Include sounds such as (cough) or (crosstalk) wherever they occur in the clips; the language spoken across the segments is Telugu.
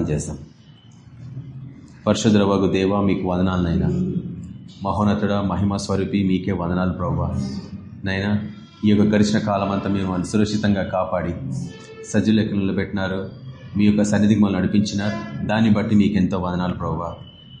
ప్రార్థన చేస్తాం. పరశుద్రవగు దేవ మీకు వదనాలనైనా మహోన్నతుడ మహిమ స్వరూపి మీకే వదనాలు ప్రభా నైనా ఈ యొక్క గడిచిన కాలం అంతా మేము సురక్షితంగా కాపాడి సజ్జులెక్కలు పెట్టినారు మీ యొక్క సన్నిధికి మనం నడిపించినారు. దాన్ని బట్టి మీకు ఎంతో వదనాలు ప్రభా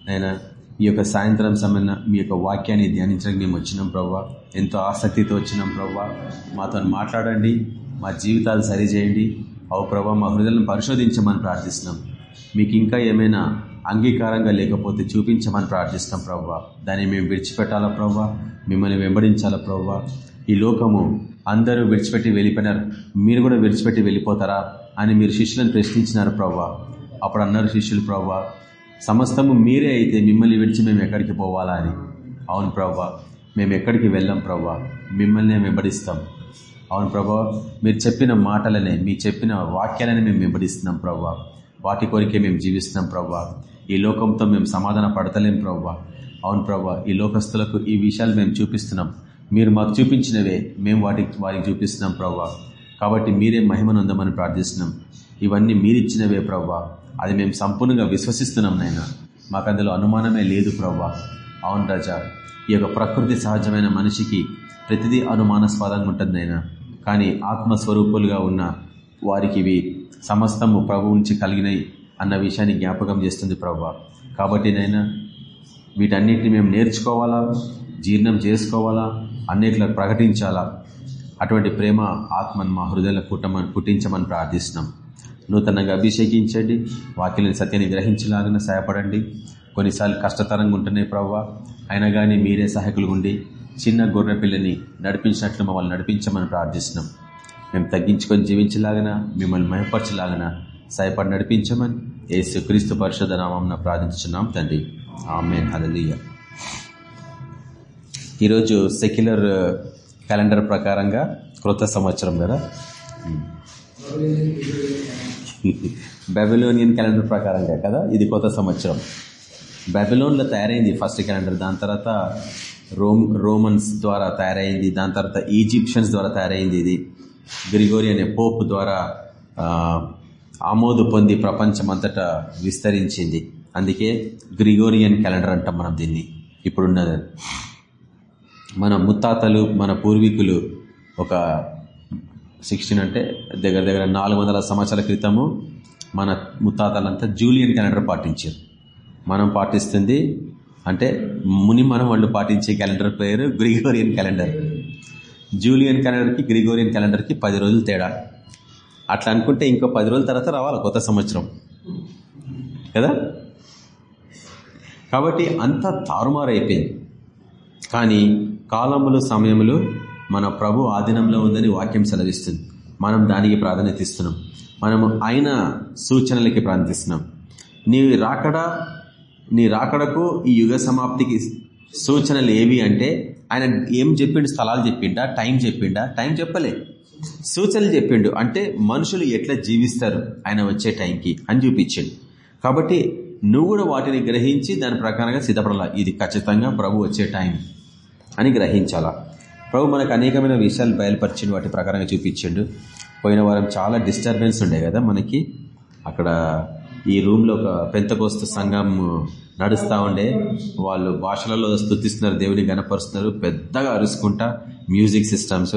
నైనా ఈ యొక్క సాయంత్రం సమయంలో మీ యొక్క వాక్యాన్ని ధ్యానించడానికి మేము వచ్చినాం ప్రవ్వా. ఎంతో ఆసక్తితో వచ్చినాం ప్రవ్వా. మాతో మాట్లాడండి మా జీవితాలు సరిచేయండి. అవు ప్రభా మా హృదయాలను పరిశోధించమని ప్రార్థిస్తున్నాం. మీకు ఇంకా ఏమైనా అంగీకారంగా లేకపోతే చూపించమని ప్రార్థిస్తాం ప్రవ్వా. దాన్ని మేము విడిచిపెట్టాలా ప్రవ్వా? మిమ్మల్ని వెంబడించాలా ప్రవ్వా? ఈ లోకము అందరూ విడిచిపెట్టి వెళ్ళిపోయినారు. మీరు కూడా విడిచిపెట్టి వెళ్ళిపోతారా అని మీరు శిష్యులను ప్రశ్నించినారు ప్రవ్వా. అప్పుడు అన్నారు శిష్యులు ప్రవ్వా సమస్తము మీరే అయితే మిమ్మల్ని విడిచి మేము ఎక్కడికి పోవాలా అని? అవును ప్రవ్వా మేము ఎక్కడికి వెళ్ళాం ప్రవ్వా? మిమ్మల్ని వెంబడిస్తాం. అవును ప్రభా మీరు చెప్పిన మాటలనే మీ చెప్పిన వాక్యాలని మేము వెంబడిస్తున్నాం ప్రవ్వా. వాటి కొరికే మేము జీవిస్తున్నాం ప్రవ్వా. ఈ లోకంతో మేము సమాధాన పడతలేం ప్రవ్వా. అవును ప్రవ్వా ఈ లోకస్తులకు ఈ విషయాలు మేము చూపిస్తున్నాం. మీరు మాకు చూపించినవే మేము వాటికి వారికి చూపిస్తున్నాం ప్రవ్వా. కాబట్టి మీరే మహిమనుందమని ప్రార్థిస్తున్నాం. ఇవన్నీ మీరిచ్చినవే ప్రవ్వా. అది మేము సంపూర్ణంగా విశ్వసిస్తున్నాం నాయన. మాకు అందులో అనుమానమే లేదు ప్రవ్వా. అవును రాజా ఈ యొక్క ప్రకృతి సహజమైన మనిషికి ప్రతిదీ అనుమానాస్పదంగా ఉంటుంది నాయన. కానీ ఆత్మస్వరూపులుగా ఉన్న వారికి ఇవి సమస్తము ప్రభు నుంచి కలిగినాయి అన్న విషయాన్ని జ్ఞాపకం చేస్తుంది ప్రభు. కాబట్టి నైనా వీటన్నిటిని మేము నేర్చుకోవాలా? జీర్ణం చేసుకోవాలా? అన్నిట్లో ప్రకటించాలా? అటువంటి ప్రేమ ఆత్మను మా హృదయంలో పుట్టమని పుట్టించమని ప్రార్థిస్తున్నాం. నూతనంగా అభిషేకించండి. వాక్యలను సత్యాన్ని గ్రహించలాగిన సహాయపడండి. కొన్నిసార్లు కష్టతరంగా ఉంటున్నాయి ప్రవ్వ అయినా కానీ మీరే సహాయకులు ఉండి చిన్న గొర్రె పిల్లని నడిపించినట్లు మమ్మల్ని నడిపించమని ప్రార్థిస్తున్నాం. మేము తగ్గించుకొని జీవించలాగన మిమ్మల్ని మయపరచలాగన సహాయపడి నడిపించమని ఏసు క్రీస్తు పరిషత్ నామం ప్రార్థించున్నాం తండ్రి. ఆమెన్. హలలీయ ఈరోజు సెక్యులర్ క్యాలెండర్ ప్రకారంగా క్రొత్త సంవత్సరం కదా? (laughs) బెబిలోనియన్ క్యాలెండర్ ప్రకారంగా కదా? ఇది కొత్త సంవత్సరం. బెబిలోన్లో తయారైంది ఫస్ట్ క్యాలెండర్. దాని తర్వాత రోమ్ రోమన్స్ ద్వారా తయారైంది. దాని తర్వాత ఈజిప్షియన్స్ ద్వారా తయారైంది ఇది. గ్రిగోరి అనే పోప్ ద్వారా ఆమోదు పొంది ప్రపంచమంతటా విస్తరించింది. అందుకే గ్రిగోరియన్ క్యాలెండర్ అంటాం మనం దీన్ని. ఇప్పుడున్నది. మన ముత్తాతలు మన పూర్వీకులు ఒక సిక్స్టీన్ అంటే దగ్గర దగ్గర నాలుగు సంవత్సరాల క్రితము మన ముత్తాతలంతా జూలియన్ క్యాలెండర్ పాటించారు. మనం పాటిస్తుంది అంటే ముని మనం వాళ్ళు పాటించే క్యాలెండర్ పేరు గ్రిగోరియన్ క్యాలెండర్. జూలియన్ క్యాలెండర్కి గ్రిగోరియన్ క్యాలెండర్కి పది రోజులు తేడా. అట్లా అనుకుంటే ఇంకో పది రోజుల తర్వాత రావాలి కొత్త సంవత్సరం. కదా? కాబట్టి అంత తారుమారు అయిపోయింది కానీ కాలములు సమయములు మన ప్రభు ఆధీనంలో ఉందని వాక్యం సెలవిస్తుంది. మనం దానికి ప్రాధాన్యత ఇస్తున్నాం. మనము ఆయన సూచనలకి ప్రార్థిస్తున్నాం నీ రాకడా నీ రాకడకు ఈ యుగ సమాప్తికి సూచనలు ఏవి అంటే ఆయన ఏం చెప్పిండు స్థలాలు చెప్పిండా టైం చెప్పిండా? టైం చెప్పలే. సూచనలు చెప్పిండు. అంటే మనుషులు ఎట్లా జీవిస్తారు ఆయన వచ్చే టైంకి అని చూపించిండు. కాబట్టి నువ్వు కూడా వాటిని గ్రహించి దాని ప్రకారంగా సిద్ధపడాల? ఇది ఖచ్చితంగా ప్రభు వచ్చే టైం అని గ్రహించాలా? ప్రభు మనకు అనేకమైన విషయాలు బయలుపరిచిండు వాటి ప్రకారంగా చూపించిండు. పోయిన వారం చాలా డిస్టర్బెన్స్ ఉండే కదా మనకి. అక్కడ ఈ రూమ్లో ఒక పెంతకోస్తు సంఘం నడుస్తూ ఉండే. వాళ్ళు భాషలలో స్థుతిస్తున్నారు దేవుని గనపరుస్తున్నారు పెద్దగా అరుసుకుంటా మ్యూజిక్ సిస్టమ్స్.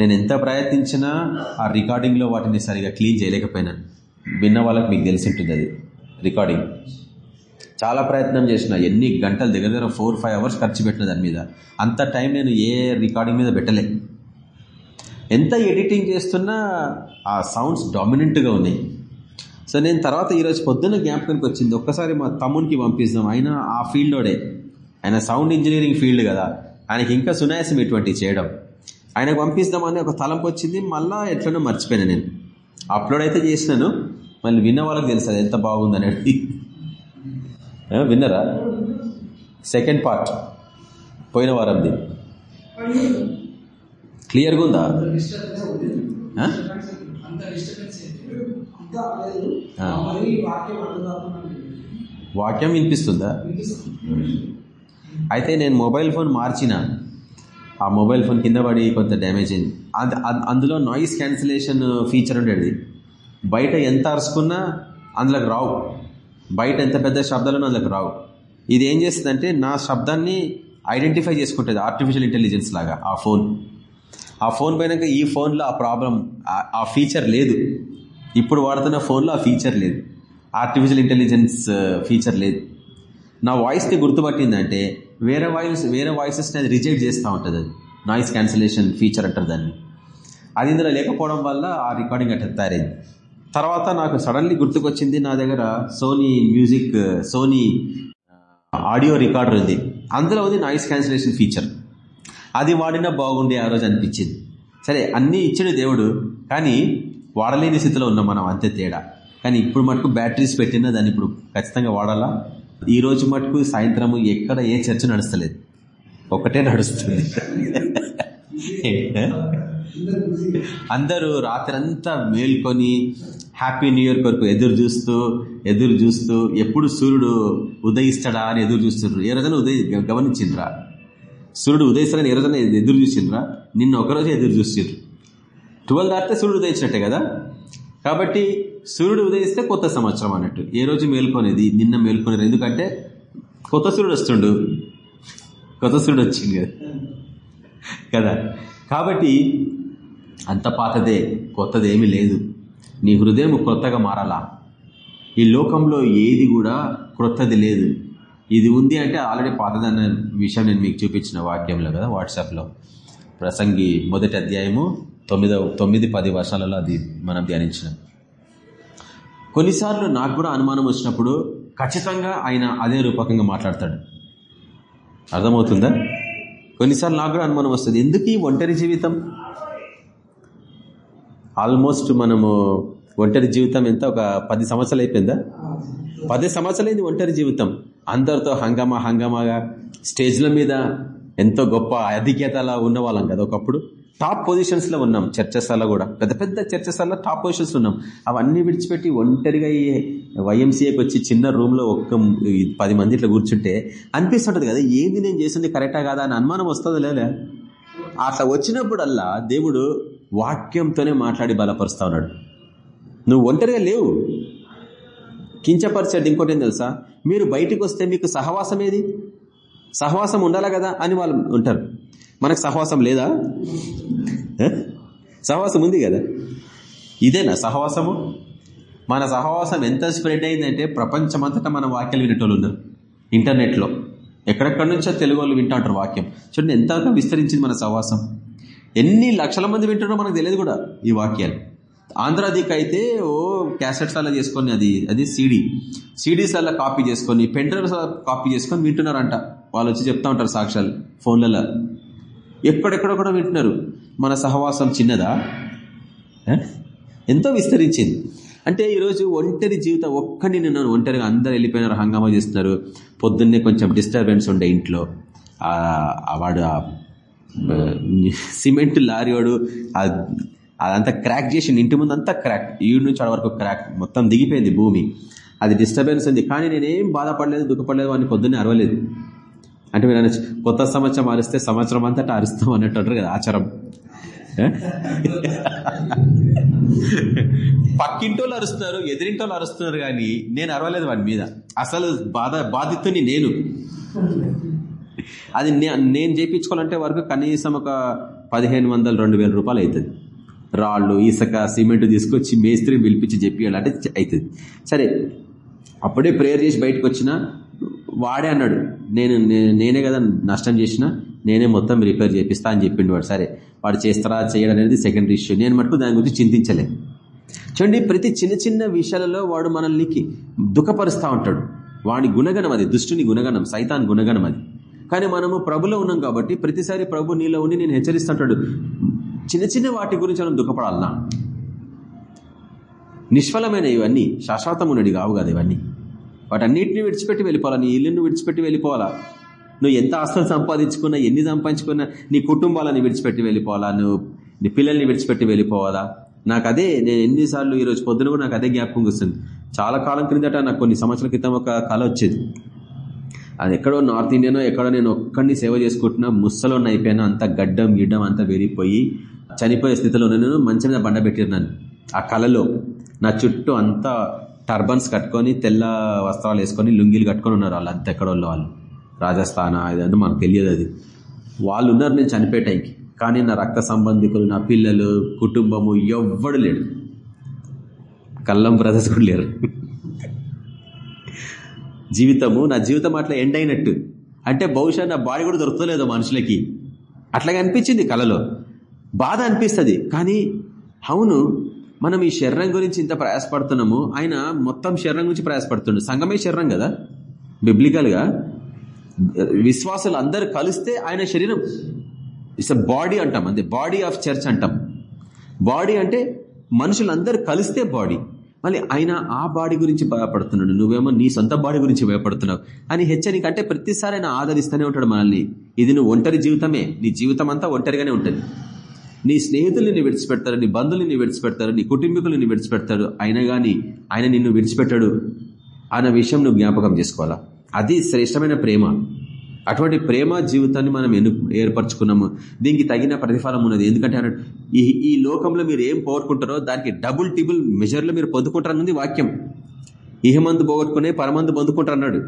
నేను ఎంత ప్రయత్నించినా ఆ రికార్డింగ్లో వాటిని సరిగా క్లీన్ చేయలేకపోయినాను విన్న వాళ్ళకి మీకు తెలిసి ఉంటుంది అది రికార్డింగ్. చాలా ప్రయత్నం చేసిన ఎన్ని గంటలు దగ్గర దగ్గర ఫోర్ ఫైవ్ అవర్స్ ఖర్చు పెట్టిన దాని మీద. అంత టైం నేను ఏ రికార్డింగ్ మీద పెట్టలే. ఎంత ఎడిటింగ్ చేస్తున్నా ఆ సౌండ్స్ డామినెంట్గా ఉన్నాయి. సో నేను తర్వాత ఈరోజు పొద్దున్న జ్ఞాపకానికి వచ్చింది. ఒక్కసారి మా తమ్మునికి పంపిస్తాం ఆయన ఆ ఫీల్డ్లోడే. ఆయన సౌండ్ ఇంజనీరింగ్ ఫీల్డ్ కదా. ఆయనకి ఇంకా సునాయాసం ఇటువంటి చేయడం. ఆయనకు పంపిస్తామని ఒక తలంపు వచ్చింది. మళ్ళా ఎట్లనో మర్చిపోయినా నేను. అప్లోడ్ అయితే చేసినాను. మళ్ళీ విన్న వాళ్ళకి తెలుసు ఎంత బాగుందనేది. విన్నరా? Second part. పోయిన వారంది. క్లియర్గా ఉందా? వాక్యం వినిపిస్తుందా? అయితే నేను మొబైల్ ఫోన్ మార్చిన. ఆ మొబైల్ ఫోన్ కింద పడి కొంత డ్యామేజ్ అయింది. అందులో నాయిస్ క్యాన్సిలేషన్ ఫీచర్ ఉండేది. బయట ఎంత అరుచుకున్నా అందులోకి రావు. బయట ఎంత పెద్ద శబ్దాలను అందులోకి రావు. ఇది ఏం చేస్తుందంటే నా శబ్దాన్ని ఐడెంటిఫై చేసుకుంటుంది ఆర్టిఫిషియల్ ఇంటెలిజెన్స్ లాగా ఆ ఫోన్. ఆ ఫోన్ పోయినాక ఈ ఫోన్లో ఆ ప్రాబ్లం ఆ ఫీచర్ లేదు. ఇప్పుడు వాడుతున్న ఫోన్లో ఆ ఫీచర్ లేదు. ఆర్టిఫిషియల్ ఇంటెలిజెన్స్ ఫీచర్ లేదు. నా వాయిస్ని గుర్తుపట్టిందంటే వేరే వాయిస్ వేరే వాయిసెస్ని అది రిజెక్ట్ చేస్తూ ఉంటుంది అది. నాయిస్ క్యాన్సిలేషన్ ఫీచర్ అంటారు దాన్ని. అది ఇందులో లేకపోవడం వల్ల ఆ రికార్డింగ్ అట్లా తయారైంది. తర్వాత నాకు సడన్లీ గుర్తుకొచ్చింది నా దగ్గర Sony music Sony audio recorder ఉంది. అందులో ఉంది నాయిస్ క్యాన్సిలేషన్ ఫీచర్ అది వాడినా బాగుండే ఆ రోజు అనిపించింది. సరే అన్నీ ఇచ్చాడు దేవుడు కానీ వాడలేని స్థితిలో ఉన్నాం మనం అంతే తేడా. కానీ ఇప్పుడు మటుకు బ్యాటరీస్ పెట్టినా దాన్ని ఇప్పుడు ఖచ్చితంగా వాడాలా? ఈ రోజు మటుకు సాయంత్రము ఎక్కడ ఏ చర్చ నడుస్తలేదు. ఒకటే నడుస్తుంది. (laughs) అందరూ రాత్రంతా మేల్కొని హ్యాపీ న్యూ ఇయర్ కొరకు ఎదురు చూస్తూ ఎదురు చూస్తూ ఎప్పుడు సూర్యుడు ఉదయిస్తాడా అని ఎదురు చూస్తుండ్రు. ఏ రోజైనా ఉదయ గమనించిండ్రా? సూర్యుడు ఉదయిస్తాడని ఏ రోజైనా ఎదురు చూసిండ్రా? నిన్న ఒకరోజు ఎదురు చూసిండ్రు. ట్వెల్వ్ దాటితే సూర్యుడు ఉదయించినట్టే కదా? కాబట్టి సూర్యుడు ఉదయిస్తే కొత్త సంవత్సరం అన్నట్టు. ఏ రోజు మేల్కొనేది? నిన్న మేల్కొనేది. ఎందుకంటే కొత్త సూర్యుడు వస్తుండు. కొత్త సూర్యుడు వచ్చింది కదా. కదా? కాబట్టి అంత పాతదే కొత్తది ఏమీ లేదు. నీ హృదయం కొత్తగా మారాలా? ఈ లోకంలో ఏది కూడా క్రొత్తది లేదు. ఇది ఉంది అంటే ఆల్రెడీ పాతదన్న విషయం నేను మీకు చూపించిన వాక్యంలో కదా వాట్సాప్లో. ప్రసంగి మొదటి అధ్యాయము తొమ్మిదవ తొమ్మిది పది వర్షాలలో అది మనం ధ్యానించినాం. కొన్నిసార్లు నాకు కూడా అనుమానం వచ్చినప్పుడు ఖచ్చితంగా ఆయన అదే రూపకంగా మాట్లాడతాడు. అర్థమవుతుందా? కొన్నిసార్లు నాకు కూడా అనుమానం వస్తుంది. ఎందుకు ఈ ఒంటరి జీవితం? ఆల్మోస్ట్ మనము ఒంటరి జీవితం ఎంత? ఒక పది సంవత్సరాలు అయిపోయిందా? పది సంవత్సరాలైంది ఒంటరి జీవితం. అందరితో హంగామా హంగామాగా స్టేజ్ల మీద ఎంతో గొప్ప అధిక్యతలా ఉన్న వాళ్ళం కదా ఒకప్పుడు. టాప్ పొజిషన్స్లో ఉన్నాం చర్చసాల కూడా. పెద్ద పెద్ద చర్చసాల టాప్ పొజిషన్స్ ఉన్నాం. అవన్నీ విడిచిపెట్టి ఒంటరిగా వైఎంసీఏకి వచ్చి చిన్న రూమ్లో ఒక్క పది మంది ఇట్లా కూర్చుంటే అనిపిస్తుంటది కదా ఏంది నేను చేసింది కరెక్టా కాదా అని అనుమానం వస్తుంది లేదా అట్లా వచ్చినప్పుడల్లా దేవుడు వాక్యంతోనే మాట్లాడి బలపరుస్తా ఉన్నాడు. నువ్వు ఒంటరిగా లేవు. కించపరిచేది ఇంకోటి ఏం తెలుసా? మీరు బయటకు వస్తే మీకు సహవాసం ఏది సహవాసం ఉండాలా కదా అని వాళ్ళు ఉంటారు. మనకు సహవాసం లేదా? సహవాసం ఉంది కదా. ఇదేనా సహవాసము? మన సహవాసం ఎంత స్ప్రెడ్ అయిందంటే ప్రపంచమంతటా మన వాక్యాలు వినేటోళ్ళు ఉన్నారు. ఇంటర్నెట్లో. ఎక్కడెక్కడి నుంచో తెలుగు వాళ్ళు వింటా ఉంటారు వాక్యం. చూడండి ఎంతగా విస్తరించింది మన సహవాసం. ఎన్ని లక్షల మంది వింటున్నారో మనకు తెలియదు కూడా ఈ వాక్యాలు. ఆంధ్రాదిక్ అయితే ఓ క్యాసెట్స్ అలా చేసుకొని అది అది సీడీ. సీడీస్ అలా కాపీ చేసుకొని పెంటర్స్ కాపీ చేసుకొని వింటున్నారంట. వాళ్ళు వచ్చి చెప్తా ఉంటారు సాక్ష్యాలు ఫోన్లలో. ఎక్కడెక్కడ కూడా వింటున్నారు. మన సహవాసం చిన్నదా? ఎంతో విస్తరించింది. అంటే ఈరోజు ఒంటరి జీవితం ఒక్కడిని నిన్న ఒంటరిగా అందరు వెళ్ళిపోయినారు హంగామా చేస్తున్నారు. పొద్దున్నే కొంచెం డిస్టర్బెన్స్ ఉండే ఇంట్లో. వాడు సిమెంట్ లారీ వాడు అదంతా క్రాక్ చేసి ఇంటి ముందు అంతా క్రాక్ ఈడు నుంచి ఆడ వరకు క్రాక్ మొత్తం దిగిపోయింది భూమి. అది డిస్టర్బెన్స్ ఉంది. కానీ నేనేం బాధపడలేదు దుఃఖపడలేదు అని పొద్దున్నే అరవలేదు. అంటే మీరు అనొచ్చు కొత్త సంవత్సరం అరిస్తే సంవత్సరం అంతటా అరుస్తాం అన్నట్టు కదా ఆచారం. పక్కింటోళ్ళు అరుస్తున్నారు ఎదిరింటోళ్ళు అరుస్తున్నారు కానీ నేను అరవలేదు వాడి మీద. అసలు బాధ బాధితుని నేను. అది నేను చేయించుకోవాలంటే వరకు కనీసం ఒక పదిహేను వందలు రెండు వేల రూపాయలు అవుతుంది రాళ్ళు ఇసుక సిమెంట్ తీసుకొచ్చి మేస్త్రిని పిలిపించి చెప్పియాలంటే అవుతుంది సరే అప్పుడే ప్రేయర్ చేసి బయటకు వచ్చినా వాడే అన్నాడు నేను నేనే కదా నష్టం చేసిన నేనే మొత్తం రిపేర్ చేపిస్తా అని చెప్పిండు వాడు. సరే వాడు చేస్తారా చేయడం అనేది సెకండరీ ఇష్యూ. నేను మటుకు దాని గురించి చింతించలే చూడండి ప్రతి చిన్న చిన్న విషయాలలో వాడు మనల్ని దుఃఖపరుస్తూ ఉంటాడు. వాడి గుణగణం అది దుష్టుని గుణగణం సైతాన్ గుణగణం అది. కానీ మనము ప్రభులో ఉన్నాం కాబట్టి ప్రతిసారి ప్రభు నీలో ఉండి నేను హెచ్చరిస్తుంటాడు చిన్న చిన్న వాటి గురించి మనం దుఃఖపడాలన్నా నిష్ఫలమైన ఇవన్నీ శాశ్వతమున్నది కావు కదా ఇవన్నీ. వాటన్నిటిని విడిచిపెట్టి వెళ్ళిపోవాలా? నీ ఇల్లును విడిచిపెట్టి వెళ్ళిపోవాలా? నువ్వు ఎంత ఆస్తులు సంపాదించుకున్నా ఎన్ని సంపాదించుకున్నా నీ కుటుంబాలని విడిచిపెట్టి వెళ్ళిపోవాలా? నువ్వు నీ పిల్లల్ని విడిచిపెట్టి వెళ్ళిపోవాలా? నాకు అదే నేను ఎన్నిసార్లు ఈరోజు పొద్దున కూడా నాకు అదే జ్ఞాపకం వస్తుంది. చాలా కాలం క్రిందట నాకు కొన్ని సంవత్సరాల క్రితం ఒక కళ వచ్చేది. అది ఎక్కడో నార్త్ ఇండియానో ఎక్కడో నేను ఒక్కడిని సేవ చేసుకుంటున్నా ముస్సలో అయిపోయినా అంత గడ్డం గిడ్డం అంతా విరిగిపోయి చనిపోయే స్థితిలో నేను మంచి మీద బండ పెట్టినాను ఆ కళలో నా చుట్టూ అంతా టర్బన్స్ కట్టుకొని తెల్ల వస్త్రాలు వేసుకొని లుంగీలు కట్టుకొని ఉన్నారు వాళ్ళు. అంత ఎక్కడోళ్ళు వాళ్ళు. రాజస్థాన్ ఇదంతా మనకు తెలియదు అది. వాళ్ళు ఉన్నారు నేను చనిపోయే టైంకి. కానీ నా రక్త సంబంధికులు నా పిల్లలు కుటుంబము ఎవ్వడు లేడు కల్లం బ్రదర్స్ కూడా లేరు. జీవితము నా జీవితం అట్లా ఎండ్ అయినట్టు. అంటే బహుశా నా బాడీ కూడా దొరుకుతలేదు మనుషులకి. అట్లాగే అనిపించింది కళలో బాధ అనిపిస్తుంది. కానీ అవును మనం ఈ శరీరం గురించి ఇంత ప్రయాసపడుతున్నాము ఆయన మొత్తం శరీరం గురించి ప్రయాసపడుతుండు. సంగమే శరీరం కదా? బిబ్లికల్గా విశ్వాసులు అందరు కలిస్తే ఆయన శరీరం. ఇట్స్ బాడీ అంటాం అంతే. బాడీ ఆఫ్ చర్చ్ అంటాం. బాడీ అంటే మనుషులందరూ కలిస్తే బాడీ మళ్ళీ ఆయన ఆ బాడీ గురించి భయపడుతున్నాడు. నువ్వేమో నీ సొంత బాడీ గురించి భయపడుతున్నావు. అని హెచ్చరిక అంటే ప్రతిసారి ఆయన ఆదరిస్తూనే ఉంటాడు మనల్ని. ఇది నువ్వు ఒంటరి జీవితమే. నీ జీవితం అంతా ఒంటరిగానే ఉంటుంది. నీ స్నేహితుల్ని విడిచిపెడతారు నీ బంధువుల్ని విడిచిపెడతారు నీ కుటుంబీకులని విడిచిపెడతారు. అయినా కానీ ఆయన నిన్ను విడిచిపెట్టాడు అన్న విషయం నువ్వు జ్ఞాపకం చేసుకోవాలా? అది శ్రేష్టమైన ప్రేమ. అటువంటి ప్రేమ జీవితాన్ని మనం ఎన్ను ఏర్పరచుకున్నాము? దీనికి తగిన ప్రతిఫలం ఉన్నది. ఎందుకంటే ఈ ఈ లోకంలో మీరు ఏం పోగొట్టుకుంటారో దానికి డబుల్ టిబుల్ మెజర్లు మీరు పొందుకుంటారన్నది వాక్యం. ఇహమందు పోగొట్టుకునే పరమందు పొందుకుంటారు అన్నాడు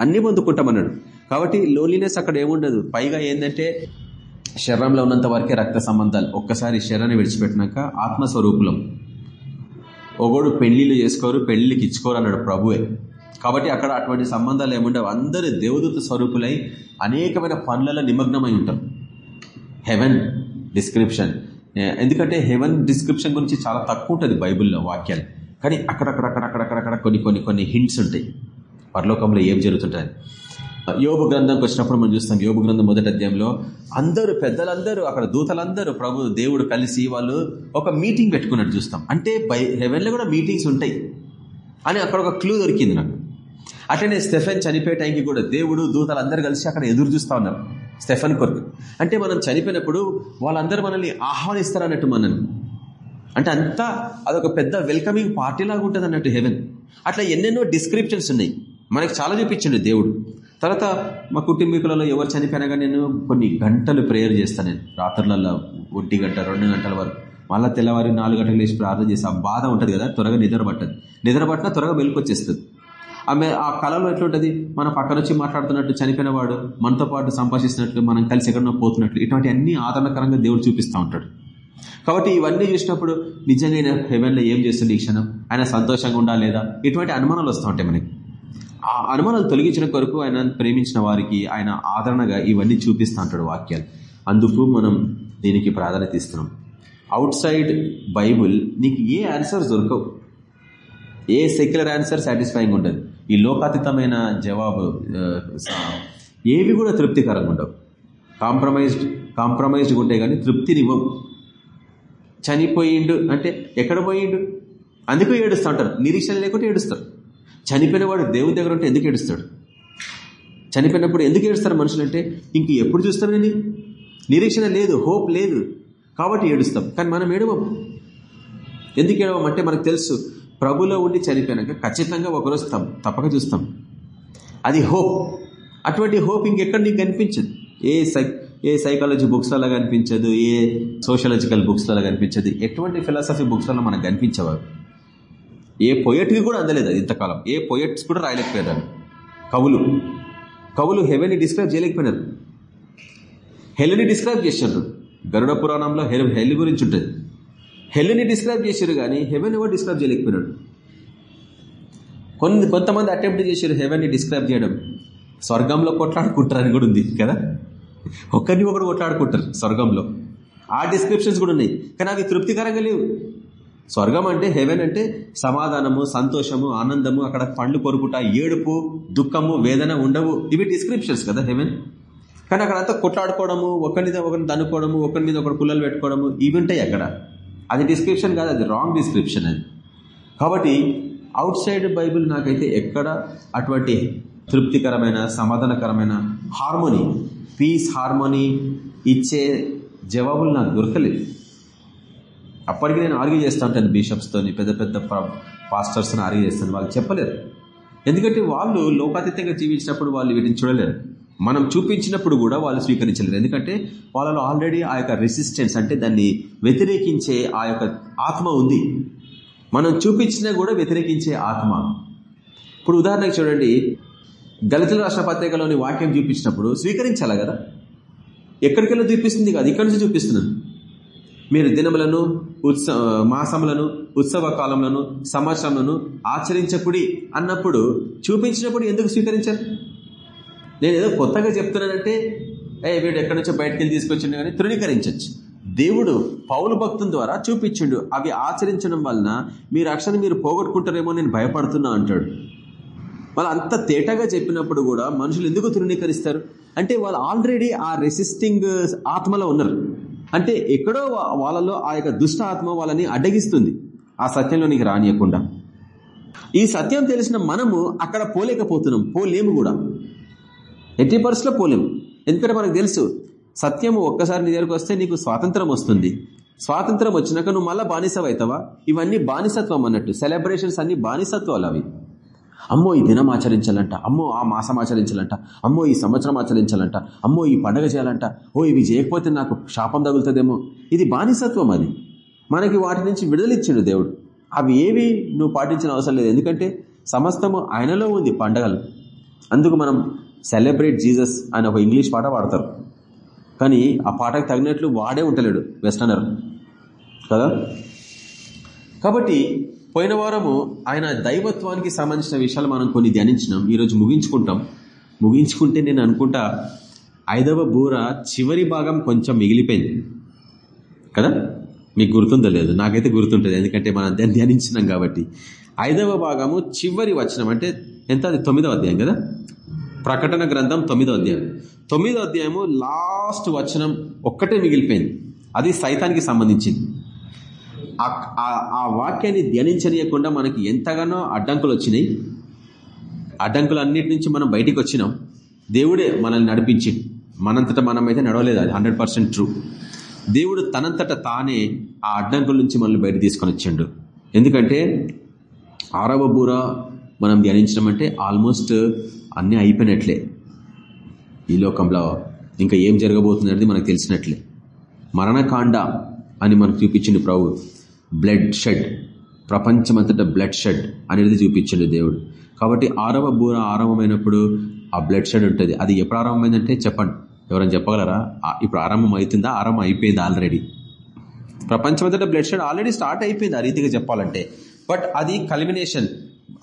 అన్ని పొందుకుంటామన్నాడు. కాబట్టి లోన్లీనెస్ అక్కడ ఏముండదు. పైగా ఏంటంటే శరీరంలో ఉన్నంత వరకే రక్త సంబంధాలు ఒక్కసారి శరీరాన్ని విడిచిపెట్టినాక ఆత్మస్వరూపులం. ఒకడు పెళ్ళిళ్ళు చేసుకోరు పెళ్ళికి ఇచ్చుకోరు అన్నాడు ప్రభువే. కాబట్టి అక్కడ అటువంటి సంబంధాలు ఏముండవు. అందరు దేవదూత స్వరూపులై అనేకమైన పనులలో నిమగ్నమై ఉంటారు. Heaven description. ఎందుకంటే హెవెన్ డిస్క్రిప్షన్ గురించి చాలా తక్కువ ఉంటుంది బైబుల్లో వాక్యాలు. కానీ అక్కడక్కడక్కడక్కడక్కడక్కడ కొన్ని కొన్ని కొన్ని హింట్స్ ఉంటాయి పరలోకంలో ఏం జరుగుతుంటాయి యోగు గ్రంథంకి వచ్చినప్పుడు మనం చూస్తాం యోగు గ్రంథం మొదటి అధ్యాయంలో అందరూ పెద్దలందరూ అక్కడ దూతలందరూ ప్రభు దేవుడు కలిసి వాళ్ళు ఒక మీటింగ్ పెట్టుకున్నట్టు చూస్తాం. అంటే బై హెవెన్లో కూడా మీటింగ్స్ ఉంటాయి. అని అక్కడ ఒక క్లూ దొరికింది నాకు. అట్లనే స్టెఫెన్ చనిపోయే టైంకి కూడా దేవుడు దూతలు కలిసి అక్కడ ఎదురు చూస్తా ఉన్నారు. స్టెఫెన్ కొరకు. అంటే మనం చనిపోయినప్పుడు వాళ్ళందరూ మనల్ని ఆహ్వానిస్తారు అన్నట్టు మనల్ని. అంటే అంతా అదొక పెద్ద వెల్కమింగ్ పార్టీ లాగా ఉంటుంది అన్నట్టు హెవెన్ అట్లా ఎన్నెన్నో డిస్క్రిప్షన్స్ ఉన్నాయి. మనకు చాలా చూపించండి దేవుడు. తర్వాత మా కుటుంబీకులలో ఎవరు చనిపోయినా కానీ నేను కొన్ని గంటలు ప్రేయర్ చేస్తాను నేను రాత్రులలో ఒంటి గంట రెండు గంటల వరకు. మళ్ళీ తెల్లవారి నాలుగు గంటలు లేచి ప్రార్థన చేసి ఆ బాధ ఉంటుంది కదా త్వరగా నిద్ర పట్టదు. నిద్ర పట్టినా త్వరగా మెలుకొచ్చేస్తుంది ఆమె ఆ కళలో ఎట్లుంటుంది? మన పక్కన వచ్చి మాట్లాడుతున్నట్టు చనిపోయిన వాడు మనతో పాటు సంభాషిస్తున్నట్లు మనం కలిసి ఎక్కడో పోతున్నట్లు. ఇటువంటి అన్ని ఆదరణకరంగా దేవుడు చూపిస్తూ ఉంటాడు. కాబట్టి ఇవన్నీ చూసినప్పుడు నిజంగా ఆయన హెవెన్లో ఏం చేస్తుంది ఈ క్షణం? ఆయన సంతోషంగా ఉండాలి లేదా? ఇటువంటి అనుమానాలు వస్తూ ఉంటాయి మనకి. ఆ అనుమానాలు తొలగించిన కొరకు ఆయన ప్రేమించిన వారికి ఆయన ఆదరణగా ఇవన్నీ చూపిస్తూ ఉంటాడు వాక్యాలు. అందుకు మనం దీనికి ప్రాధాన్యత ఇస్తున్నాం. అవుట్ సైడ్ బైబుల్ నీకు ఏ ఆన్సర్స్ దొరకవు. ఏ సెక్యులర్ ఆన్సర్ సాటిస్ఫైయింగ్ ఉండదు. ఈ లోకాతీతమైన జవాబు ఏవి కూడా తృప్తికరంగా ఉండవు. కాంప్రమైజ్డ్ కాంప్రమైజ్డ్ ఉంటే కానీ తృప్తినివ్వవు. చనిపోయిండు అంటే ఎక్కడ పోయిండు? అందుకు ఏడుస్తూ ఉంటారు నిరీక్షణ లేకుంటే ఏడుస్తారు. చనిపోయిన వాడు దేవుని దగ్గర ఉంటే ఎందుకు ఏడుస్తాడు? చనిపోయినప్పుడు ఎందుకు ఏడుస్తారు మనుషులు అంటే ఇంక ఎప్పుడు చూస్తాం నేను నిరీక్షణ లేదు హోప్ లేదు. కాబట్టి ఏడుస్తాం. కానీ మనం ఏడవం. ఎందుకు ఏడవం అంటే మనకు తెలుసు ప్రభులో ఉండి చనిపోయినాక ఖచ్చితంగా ఒకరోజు తప్పక చూస్తాం. అది హోప్. అటువంటి హోప్ ఇంకెక్కడ నీకు కనిపించదు? ఏ సై ఏ సైకాలజీ బుక్స్లలో కనిపించదు ఏ సోషలాజికల్ బుక్స్లలో కనిపించదు ఎటువంటి ఫిలాసఫీ బుక్స్లలో మనకు కనిపించవు ఏ పొయట్కి కూడా అందలేదు ఇంతకాలం. ఏ పొయట్స్ కూడా రాయలేకపోయారు కవులు. కవులు హెవెన్ని డిస్క్రైబ్ చేయలేకపోయినారు. హెల్ని డిస్క్రైబ్ చేశారు గరుడ పురాణంలో హెల్ హెల్ గురించి ఉంటుంది. హెల్ని డిస్క్రైబ్ చేశారు కానీ హెవెన్ ఎవరు డిస్క్రైబ్ చేయలేకపోయినాడు కొన్ని కొంతమంది అటెంప్ట్ చేశారు హెవెన్ని డిస్క్రైబ్ చేయడం. స్వర్గంలో కొట్లాడుకుంటారని కూడా ఉంది కదా? ఒకరిని ఒకరు కొట్లాడుకుంటారు స్వర్గంలో. ఆ డిస్క్రిప్షన్స్ కూడా ఉన్నాయి. కానీ అవి తృప్తికరంగా లేవు. స్వర్గం అంటే హెవెన్ అంటే సమాధానము సంతోషము ఆనందము. అక్కడ పండ్లు కొరుకుట ఏడుపు దుఃఖము వేదన ఉండవు. ఇవి డిస్క్రిప్షన్స్ కదా హెవెన్? కానీ అక్కడ అంతా కొట్లాడుకోవడము ఒకరి మీద ఒకరిని దనుకోవడము ఒకరి మీద ఒకరు పుల్లలు పెట్టుకోవడము ఇవి ఉంటాయి అక్కడ. అది డిస్క్రిప్షన్ కాదు అది రాంగ్ డిస్క్రిప్షన్ అది. కాబట్టి అవుట్ సైడ్ బైబిల్ నాకైతే ఎక్కడ అటువంటి తృప్తికరమైన సమాధానకరమైన హార్మోనీ పీస్ హార్మోనీ ఇచ్చే జవాబులు నాకు దొరకలేదు. అప్పటికి నేను ఆర్గ్యూ చేస్తూ ఉంటాను బిషప్స్తోని పెద్ద పెద్ద పాస్టర్స్ని ఆర్గ్యూ చేస్తాను. వాళ్ళు చెప్పలేరు. ఎందుకంటే వాళ్ళు లోకాతీతంగా జీవించినప్పుడు వాళ్ళు వీటిని చూడలేరు. మనం చూపించినప్పుడు కూడా వాళ్ళు స్వీకరించలేరు. ఎందుకంటే వాళ్ళలో ఆల్రెడీ ఆ యొక్క రెసిస్టెన్స్ అంటే దాన్ని వ్యతిరేకించే ఆ యొక్క ఆత్మ ఉంది. మనం చూపించినా కూడా వ్యతిరేకించే ఆత్మ. ఇప్పుడు ఉదాహరణకు చూడండి. దళితుల రాష్ట్ర పత్రికలోని వాక్యం చూపించినప్పుడు స్వీకరించాలా కదా? ఎక్కడికెళ్ళి చూపిస్తుంది కాదు? ఇక్కడి నుంచి చూపిస్తున్నాను మీరు దినములను ఉత్స మాసములను ఉత్సవ కాలములను సంవత్సరములను ఆచరించకుడి అన్నప్పుడు చూపించినప్పుడు ఎందుకు స్వీకరించారు? నేను ఏదో కొత్తగా చెప్తున్నానంటే ఏ వీడు ఎక్కడి నుంచో బయటకు వెళ్ళి తీసుకొచ్చిండు కానీ తృణీకరించవచ్చు దేవుడు పౌలు భక్తుల ద్వారా చూపించిండు. అవి ఆచరించడం వలన మీ రక్షణ మీరు పోగొట్టుకుంటారేమో నేను భయపడుతున్నా అంటాడు. వాళ్ళు అంత తేటగా చెప్పినప్పుడు కూడా మనుషులు ఎందుకు తృణీకరిస్తారు? అంటే వాళ్ళు ఆల్రెడీ ఆ రెసిస్టింగ్ ఆత్మలో ఉన్నారు. అంటే ఎక్కడో వాళ్ళలో ఆ యొక్క దుష్ట ఆత్మ వాళ్ళని అడ్డగిస్తుంది. ఆ సత్యంలోనికి రానియకుండా. ఈ సత్యం తెలిసిన మనము అక్కడ పోలేకపోతున్నాం. పోలేము కూడా. ఎట్టి పరిస్థితిలో పోలేము. ఎందుకంటే మనకు తెలుసు సత్యము ఒక్కసారి నీ దగ్గరకు వస్తే నీకు స్వాతంత్రం వస్తుంది. స్వాతంత్రం వచ్చినాక నువ్వు మళ్ళీ బానిసవు అవుతావా ఇవన్నీ బానిసత్వం అన్నట్టు. సెలబ్రేషన్స్ అన్ని బానిసత్వాలు అవి. అమ్మో ఈ దినం ఆచరించాలంట. అమ్మో ఆ మాసం ఆచరించాలంట. అమ్మో ఈ సంవత్సరం ఆచరించాలంట. అమ్మో ఈ పండగ చేయాలంట. ఓ ఇవి చేయకపోతే నాకు శాపం తగులుతుందేమో. ఇది బానిసత్వం అది. మనకి వాటి నుంచి విడుదలిచ్చిండు దేవుడు. అవి ఏవి నువ్వు పాటించిన అవసరం లేదు. ఎందుకంటే సమస్తము ఆయనలో ఉంది పండగలు. అందుకు మనం సెలబ్రేట్ జీసస్ అని ఒక ఇంగ్లీష్ పాట పాడతారు. కానీ ఆ పాటకు తగినట్లు వాడే ఉంటలేడు వెస్టర్నర్. కదా? కాబట్టి పోయిన వారము ఆయన దైవత్వానికి సంబంధించిన విషయాలు మనం కొన్ని ధ్యానించినాం. ఈరోజు ముగించుకుంటాం. ముగించుకుంటే నేను అనుకుంటా ఐదవ బూర చివరి భాగం కొంచెం మిగిలిపోయింది. కదా? మీకు గుర్తుందో లేదు? నాకైతే గుర్తుంటుంది ఎందుకంటే మనం ధ్యానించినాం కాబట్టి. ఐదవ భాగము చివరి వచనం అంటే ఎంత? అది తొమ్మిదవ అధ్యాయం కదా? ప్రకటన గ్రంథం తొమ్మిదో అధ్యాయం. తొమ్మిదో అధ్యాయము లాస్ట్ వచనం ఒక్కటే మిగిలిపోయింది. అది సైతానికి సంబంధించింది. ఆ వాక్యాన్ని ధ్యానించనీయకుండా మనకి ఎంతగానో అడ్డంకులు వచ్చినాయి. అడ్డంకులు అన్నిటి నుంచి మనం బయటికి వచ్చినాం. దేవుడే మనల్ని నడిపించి మనంతట మనమైతే నడవలేదు. అది హండ్రెడ్ ట్రూ. దేవుడు తనంతట తానే ఆ అడ్డంకుల నుంచి మనల్ని బయట తీసుకొని వచ్చిండు. ఎందుకంటే ఆరవ బూర మనం ధ్యానించడం అంటే ఆల్మోస్ట్ అన్నీ అయిపోయినట్లే. ఈ లోకంలో ఇంకా ఏం జరగబోతుంది అనేది మనకు తెలిసినట్లే. మరణకాండ అని మనకు చూపించింది ప్రభు. Bloodshed. ప్రపంచమంతటా బ్లడ్ షెడ్ అనేది చూపించండి దేవుడు. కాబట్టి ఆరవ బూర ఆరంభమైనప్పుడు ఆ బ్లడ్ షెడ్ ఉంటుంది. అది ఎప్పుడు ఆరంభమైందంటే చెప్పండి. ఎవరైనా చెప్పగలరా? ఇప్పుడు ఆరంభం అవుతుందా? ఆరంభం అయిపోయింది ఆల్రెడీ ప్రపంచమంతటా బ్లడ్ షెడ్ ఆల్రెడీ స్టార్ట్ అయిపోయింది ఆ రీతిగా చెప్పాలంటే. బట్ అది కల్మినేషన్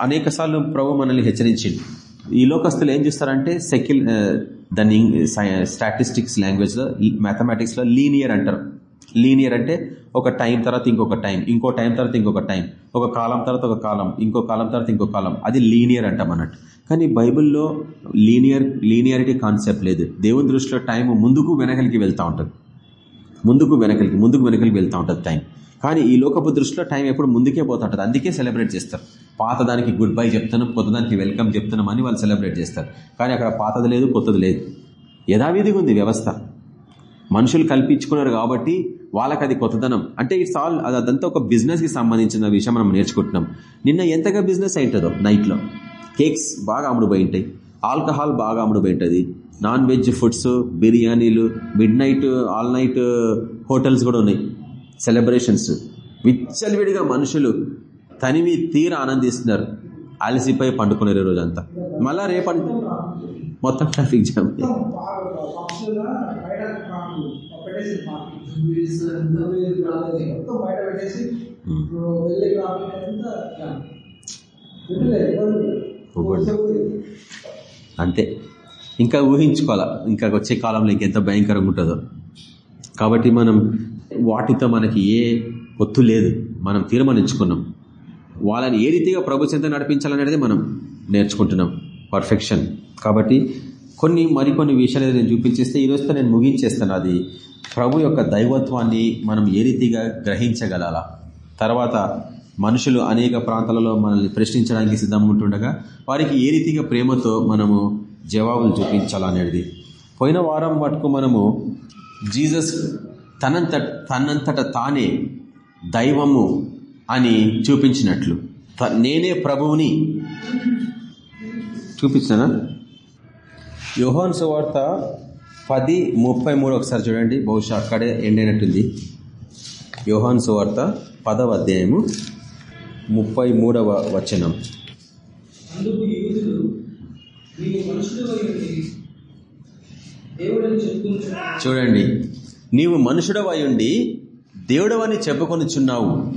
అనేక సార్లు ప్రభు మనల్ని హెచ్చరించింది ఈ లోకస్తులు ఏం చేస్తారంటే సెక్యుల్ దాన్ని స్టాటిస్టిక్స్ లాంగ్వేజ్లో మ్యాథమెటిక్స్లో లీనియర్ అంటారు. లీనియర్ అంటే ఒక టైం తర్వాత ఇంకొక టైం ఇంకో టైం తర్వాత ఇంకొక టైం ఒక కాలం తర్వాత ఒక కాలం ఇంకో కాలం తర్వాత ఇంకో కాలం. అది లీనియర్ అంటాం అన్నట్టు. కానీ బైబిల్లో లీనియర్ లీనియారిటీ కాన్సెప్ట్ లేదు. దేవుని దృష్టిలో టైం ముందుకు వెనకలికి వెళ్తూ ఉంటుంది. ముందుకు వెనకలికి ముందుకు వెనకలికి వెళ్తూ ఉంటుంది టైం. కానీ ఈ లోకపు దృష్టిలో టైం ఎప్పుడు ముందుకే పోతుంటుంది అందుకే సెలబ్రేట్ చేస్తారు. పాతదానికి గుడ్ బై చెప్తున్నాం కొత్తదానికి వెల్కమ్ చెప్తున్నాం అని వాళ్ళు సెలబ్రేట్ చేస్తారు. కానీ అక్కడ పాతది లేదు కొత్తది లేదు. యథావిధిగా ఉంది వ్యవస్థ. మనుషులు కల్పించుకున్నారు కాబట్టి వాళ్ళకి అది కొత్తదనం. అంటే ఇట్స్ ఆల్ అదంతా ఒక బిజినెస్కి సంబంధించిన విషయం మనం నేర్చుకుంటున్నాం. నిన్న ఎంతగా బిజినెస్ అయింటుందో నైట్లో. కేక్స్ బాగా అమ్ముడుపోయి ఉంటాయి ఆల్కహాల్ బాగా అమ్ముడుపోయి ఉంటుంది నాన్ వెజ్ ఫుడ్స్ బిర్యానీలు midnight all night hotels కూడా ఉన్నాయి. సెలబ్రేషన్స్ విచ్చలవిడిగా మనుషులు తనివి తీర ఆనందిస్తున్నారు. అలసిపోయి పండుకున్నారు రోజంతా. మళ్ళా రేపటి మొత్తం ట్రాఫిక్ జామ్ అంతే. ఇంకా ఊహించుకోవాలా? ఇంకా వచ్చే కాలంలో ఇంకెంత భయంకరంగా ఉంటుందో? కాబట్టి మనం వాటితో మనకి ఏ ఒత్తు లేదు. మనం తీర్మానించుకున్నాం. వాళ్ళని ఏ రీతిగా ప్రభు చెంత నడిపించాలనేది మనం నేర్చుకుంటున్నాం. పర్ఫెక్షన్ కాబట్టి కొన్ని మరికొన్ని విషయాలు నేను చూపించేస్తే ఈరోజుతో నేను ముగించేస్తాను. అది ప్రభు యొక్క దైవత్వాన్ని మనం ఏ రీతిగా గ్రహించగల తర్వాత మనుషులు అనేక ప్రాంతాలలో మనల్ని ప్రశ్నించడానికి సిద్ధంగా ఉంటుండగా వారికి ఏ రీతిగా ప్రేమతో మనము జవాబులు చూపించాలనేది పోయిన వారం మటుకు మనము జీసస్ తనంత తనంతట తానే దైవము అని చూపించినట్లు. నేనే ప్రభువుని చూపించానా? యోహాన్ సువార్త పది ముప్పై మూడు ఒకసారి చూడండి. బహుశా అక్కడే ఎండైనట్టుంది యోహాన్ సువార్త పదవ అధ్యాయము ముప్పై మూడవ వచనం. నీవు చూడండి. నీవు మనుషుడవయుండి దేవుడవని చెప్పుకొనిచున్నావు.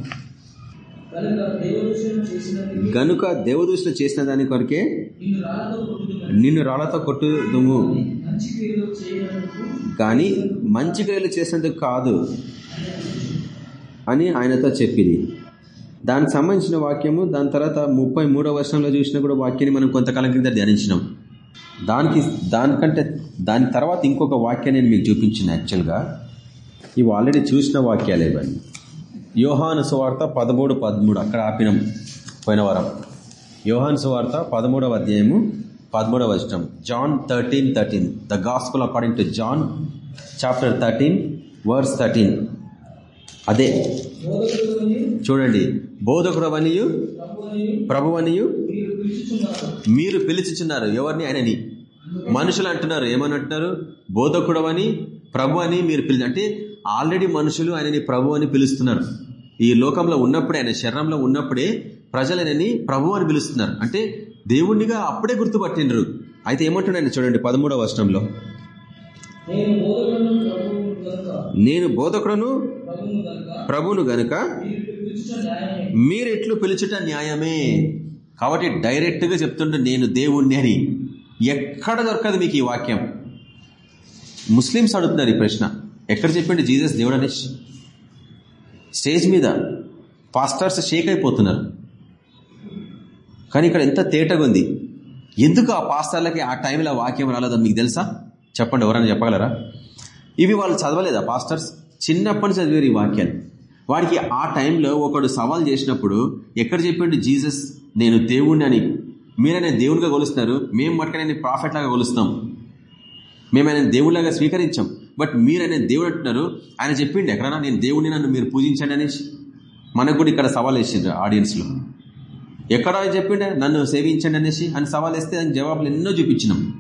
గనుక దేవదూషణ చేసిన దాని కొరకే నిన్ను రాళ్ళతో కొట్టుదుము కానీ. మంచి క్రియలు చేసేందుకు కాదు అని ఆయనతో చెప్పింది దానికి సంబంధించిన వాక్యము దాని తర్వాత ముప్పై మూడో వర్షంలో చూసిన కూడా వాక్యాన్ని మనం కొంతకాలం క్రింద ధ్యానించినాం. దానికి దానికంటే దాని తర్వాత ఇంకొక వాక్యాన్ని నేను మీకు చూపించిన యాక్చువల్గా. ఇవి ఆల్రెడీ చూసిన వాక్యాలు ఇవన్నీ. యోహాను సువార్త పదమూడు పదమూడు అక్కడ ఆపినాం పోయిన వారం. యోహాన్ సువార్త పదమూడవ అధ్యాయము పదమూడవ వచనం. John thirteen thirteen. The gospel according to John chapter thirteen verse thirteen. అదే. చూడండి. బోధకుడవనియు అనియు ప్రభువనియు మీరు పిలిచిచున్నారు. మీరు ఎవరిని? ఆయనని. మనుషులు అంటున్నారు. ఏమని అంటున్నారు బోధకుడవని ప్రభు అని మీరు పిలి అంటే ఆల్రెడీ మనుషులు ఆయనని ప్రభు అని పిలుస్తున్నారు. ఈ లోకంలో ఉన్నప్పుడే ఆయన శరీరంలో ఉన్నప్పుడే ప్రజలు ఆయనని ప్రభు అని పిలుస్తున్నారు. అంటే దేవుణ్ణిగా అప్పుడే గుర్తుపట్టినరు అయితే ఏమంటున్నాడు ఆయన చూడండి పదమూడవ వర్షంలో నేను బోధకుడను ప్రభువును గనుక. మీరు ఎట్లు పిలుచుట న్యాయమే. కాబట్టి డైరెక్ట్గా చెప్తుంటే నేను దేవుణ్ణి అని. ఎక్కడ దొరకదు మీకు ఈ వాక్యం. ముస్లిమ్స్ అడుగుతున్నారు ఈ ప్రశ్న. ఎక్కడ చెప్పిండు జీసస్ దేవుడు అనేసి స్టేజ్ మీద. పాస్టర్స్ షేక్ అయిపోతున్నారు. కానీ ఇక్కడ ఎంత తేటగా ఉంది ఎందుకు ఆ పాస్టర్లకి ఆ టైంలో వాక్యం రాలేదో మీకు తెలుసా? చెప్పండి ఎవరైనా చెప్పగలరా? ఇవి వాళ్ళు చదవలేదా పాస్టర్స్? చిన్నప్పటి నుంచి చదివారు ఈ వాక్యాలు వాడికి ఆ టైంలో ఒకడు సవాల్ చేసినప్పుడు ఎక్కడ చెప్పిండు? జీసస్ నేను దేవుణ్ణి అని. మీరైనా దేవునిగా కొలుస్తున్నారు. మేము మట్టుకనే ప్రాఫిట్ కొలుస్తాం. మేము ఆయన దేవుడిలాగా స్వీకరించాం. బట్ మీరు ఆయన దేవుడు అంటున్నారు. ఆయన చెప్పిండు ఎక్కడన్నా నేను దేవుడిని నన్ను మీరు పూజించండి అనేసి. మనకు కూడా ఇక్కడ సవాల్ వేసిండ్రు ఆడియన్స్లో. ఎక్కడ చెప్పిండే? నన్ను సేవించండి అనేసి అని సవాల్ వేస్తే దానికి జవాబులు ఎన్నో చూపించినాం.